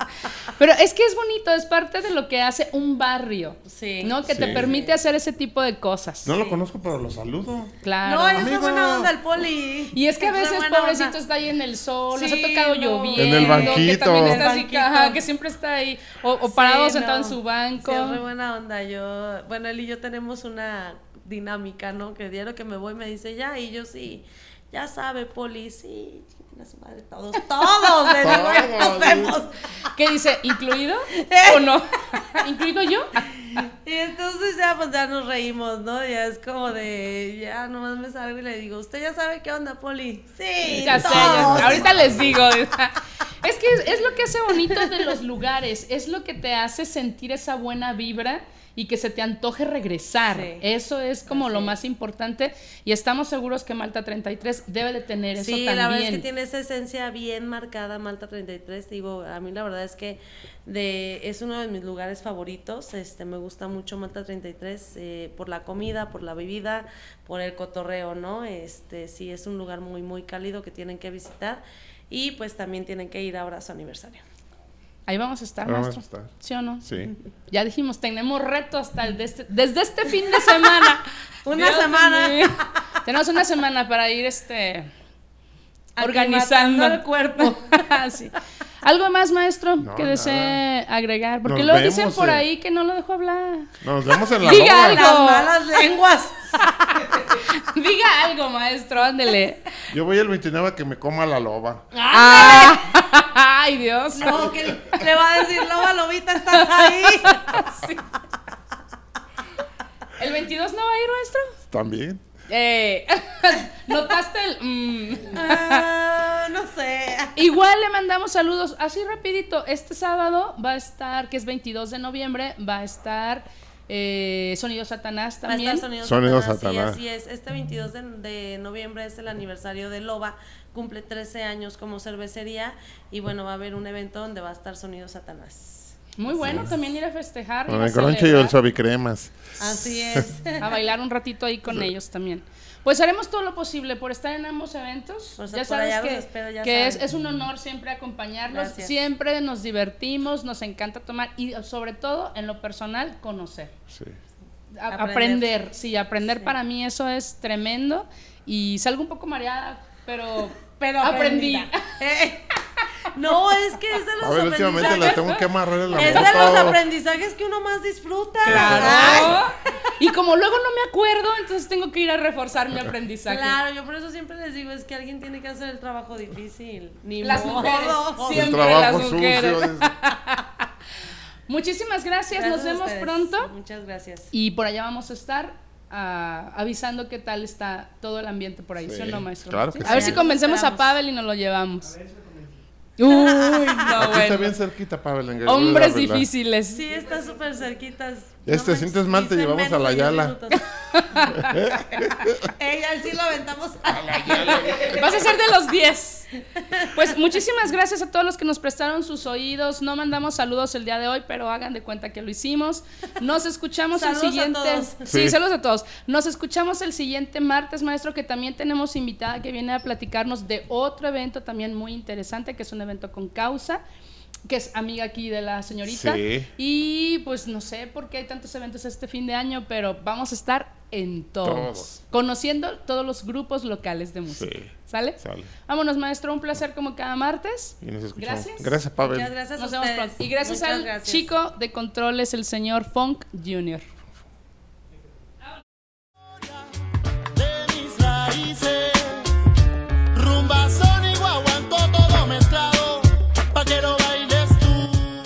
Pero es que es bonito, es parte de lo que hace un barrio, Sí. ¿no? Que te Sí. permite hacer ese tipo de cosas. No lo conozco, pero lo saludo. Claro. No, es de Amigo. buena onda el poli. Y es que a veces, pobrecito, onda. está ahí en el sol, nos ha tocado no. lloviendo. En el Que banquito. también está así, que, ajá, que siempre está ahí. O, o parado Sí, sentado no. en su banco. Sí, es re buena onda. Yo, bueno, él y yo tenemos una dinámica, ¿no? Que diario que me voy me dice ya, y yo sí, ya sabe, poli, sí, a su madre, todos, todos, digo, ya nos Todos. vemos. ¿Qué dice? ¿Incluido? ¿O no? ¿Incluido yo? Y entonces ya, pues ya nos reímos, ¿no? Ya es como de, ya nomás me salgo y le digo, ¿usted ya sabe qué onda, poli? Sí, Ya sé, ya sé. Ahorita les digo. Es que es, es lo que hace bonito de los lugares, es lo que te hace sentir esa buena vibra y que se te antoje regresar. Sí. Eso es como Así lo más importante y estamos seguros que Malta 33 debe de tener eso Sí, también. la verdad es que tiene esa esencia bien marcada Malta 33, te digo, a mí la verdad es que de, es uno de mis lugares favoritos, este, me gusta mucho Malta 33 eh, por la comida, por la bebida, por el cotorreo, ¿no? Este, sí, es un lugar muy, muy cálido que tienen que visitar y pues también tienen que ir ahora a su aniversario. Ahí vamos a estar, Vamos a maestro. estar. ¿Sí o no? Sí. Ya dijimos, tenemos reto hasta el de este- desde este fin de semana. Una Dios semana. mío. Tenemos una semana para ir este organizando el cuerpo. Sí. Algo más, maestro, No, que desee agregar, porque luego dicen por eh. ahí que no lo dejo hablar. Nos vemos en la Diga algo. Las malas lenguas. Diga algo, maestro, ándele. Yo voy el 29 a que me coma la loba. Ah. Ay, Dios. No, que le va a decir, loba, lobita, estás ahí. Sí. ¿El 22 no va a ir, maestro? También. Eh, ¿Notaste el...? mm? Ah, no sé. Igual le mandamos saludos, así rapidito, este sábado va a estar, que es 22 de noviembre, va a estar eh, Sonido Satanás Va a también. estar Sonido, Sonido Satanás, sí, así es. Este 22 de, de noviembre es el aniversario de Loba, cumple 13 años como cervecería y bueno, va a haber un evento donde va a estar Sonido Satanás. Muy bueno también ir a festejar. Con el croncho y el suavicremas. Así es. A bailar un ratito ahí con ellos también. Pues haremos todo lo posible por estar en ambos eventos. Pues ya por sabes que, espero, ya que es, es un honor siempre acompañarlos. Gracias. Siempre nos divertimos, nos encanta tomar y sobre todo en lo personal conocer. Sí. A- Aprender. aprender. sí, aprender para mí eso es tremendo y salgo un poco mareada, pero, Pero aprendí. no, es que es de A los ver, últimamente le aprendizajes. tengo que amarrar el Es de los aprendizajes que uno más disfruta. Claro. Y como luego no me acuerdo, entonces tengo que ir a reforzar mi aprendizaje. Claro, yo por eso siempre les digo, es que alguien tiene que hacer el trabajo difícil. Ni Las modo. mujeres, El siempre trabajo las mujeres. sucio. Muchísimas gracias, Gracias nos a vemos pronto Muchas gracias. y por allá vamos a estar ah, avisando qué tal está todo el ambiente por ahí, ¿sí, Sí, o no, maestro? claro A ver si convencemos a. Pavel y nos lo llevamos. Uy, no, Aquí está bueno. bien cerquita, Pavel. en Hombres difíciles. Sí, está súper cerquitas. Ya si te sientes mal, te llevamos a la Yala. Ella sí lo aventamos a la Vas a ser de los 10. Pues muchísimas gracias a todos los que nos prestaron sus oídos. No mandamos saludos el día de hoy, pero hagan de cuenta que lo hicimos. Nos escuchamos Saludos el a siguiente. todos. Sí, Sí. saludos a todos. Nos escuchamos el siguiente martes, maestro, que también tenemos invitada que viene a platicarnos de otro evento también muy interesante, que es un evento con causa que es amiga aquí de la señorita. Sí. Y pues no sé por qué hay tantos eventos este fin de año, pero vamos a estar en todos. Todos. Conociendo todos los grupos locales de música. Sí. ¿Sale? Sale. Vámonos, maestro. Un placer como cada martes. Y nos escuchamos. Gracias. Gracias, Pavel. Muchas gracias Nos a vemos pronto. Y gracias Muchas al gracias. chico de controles, el señor Funk Jr.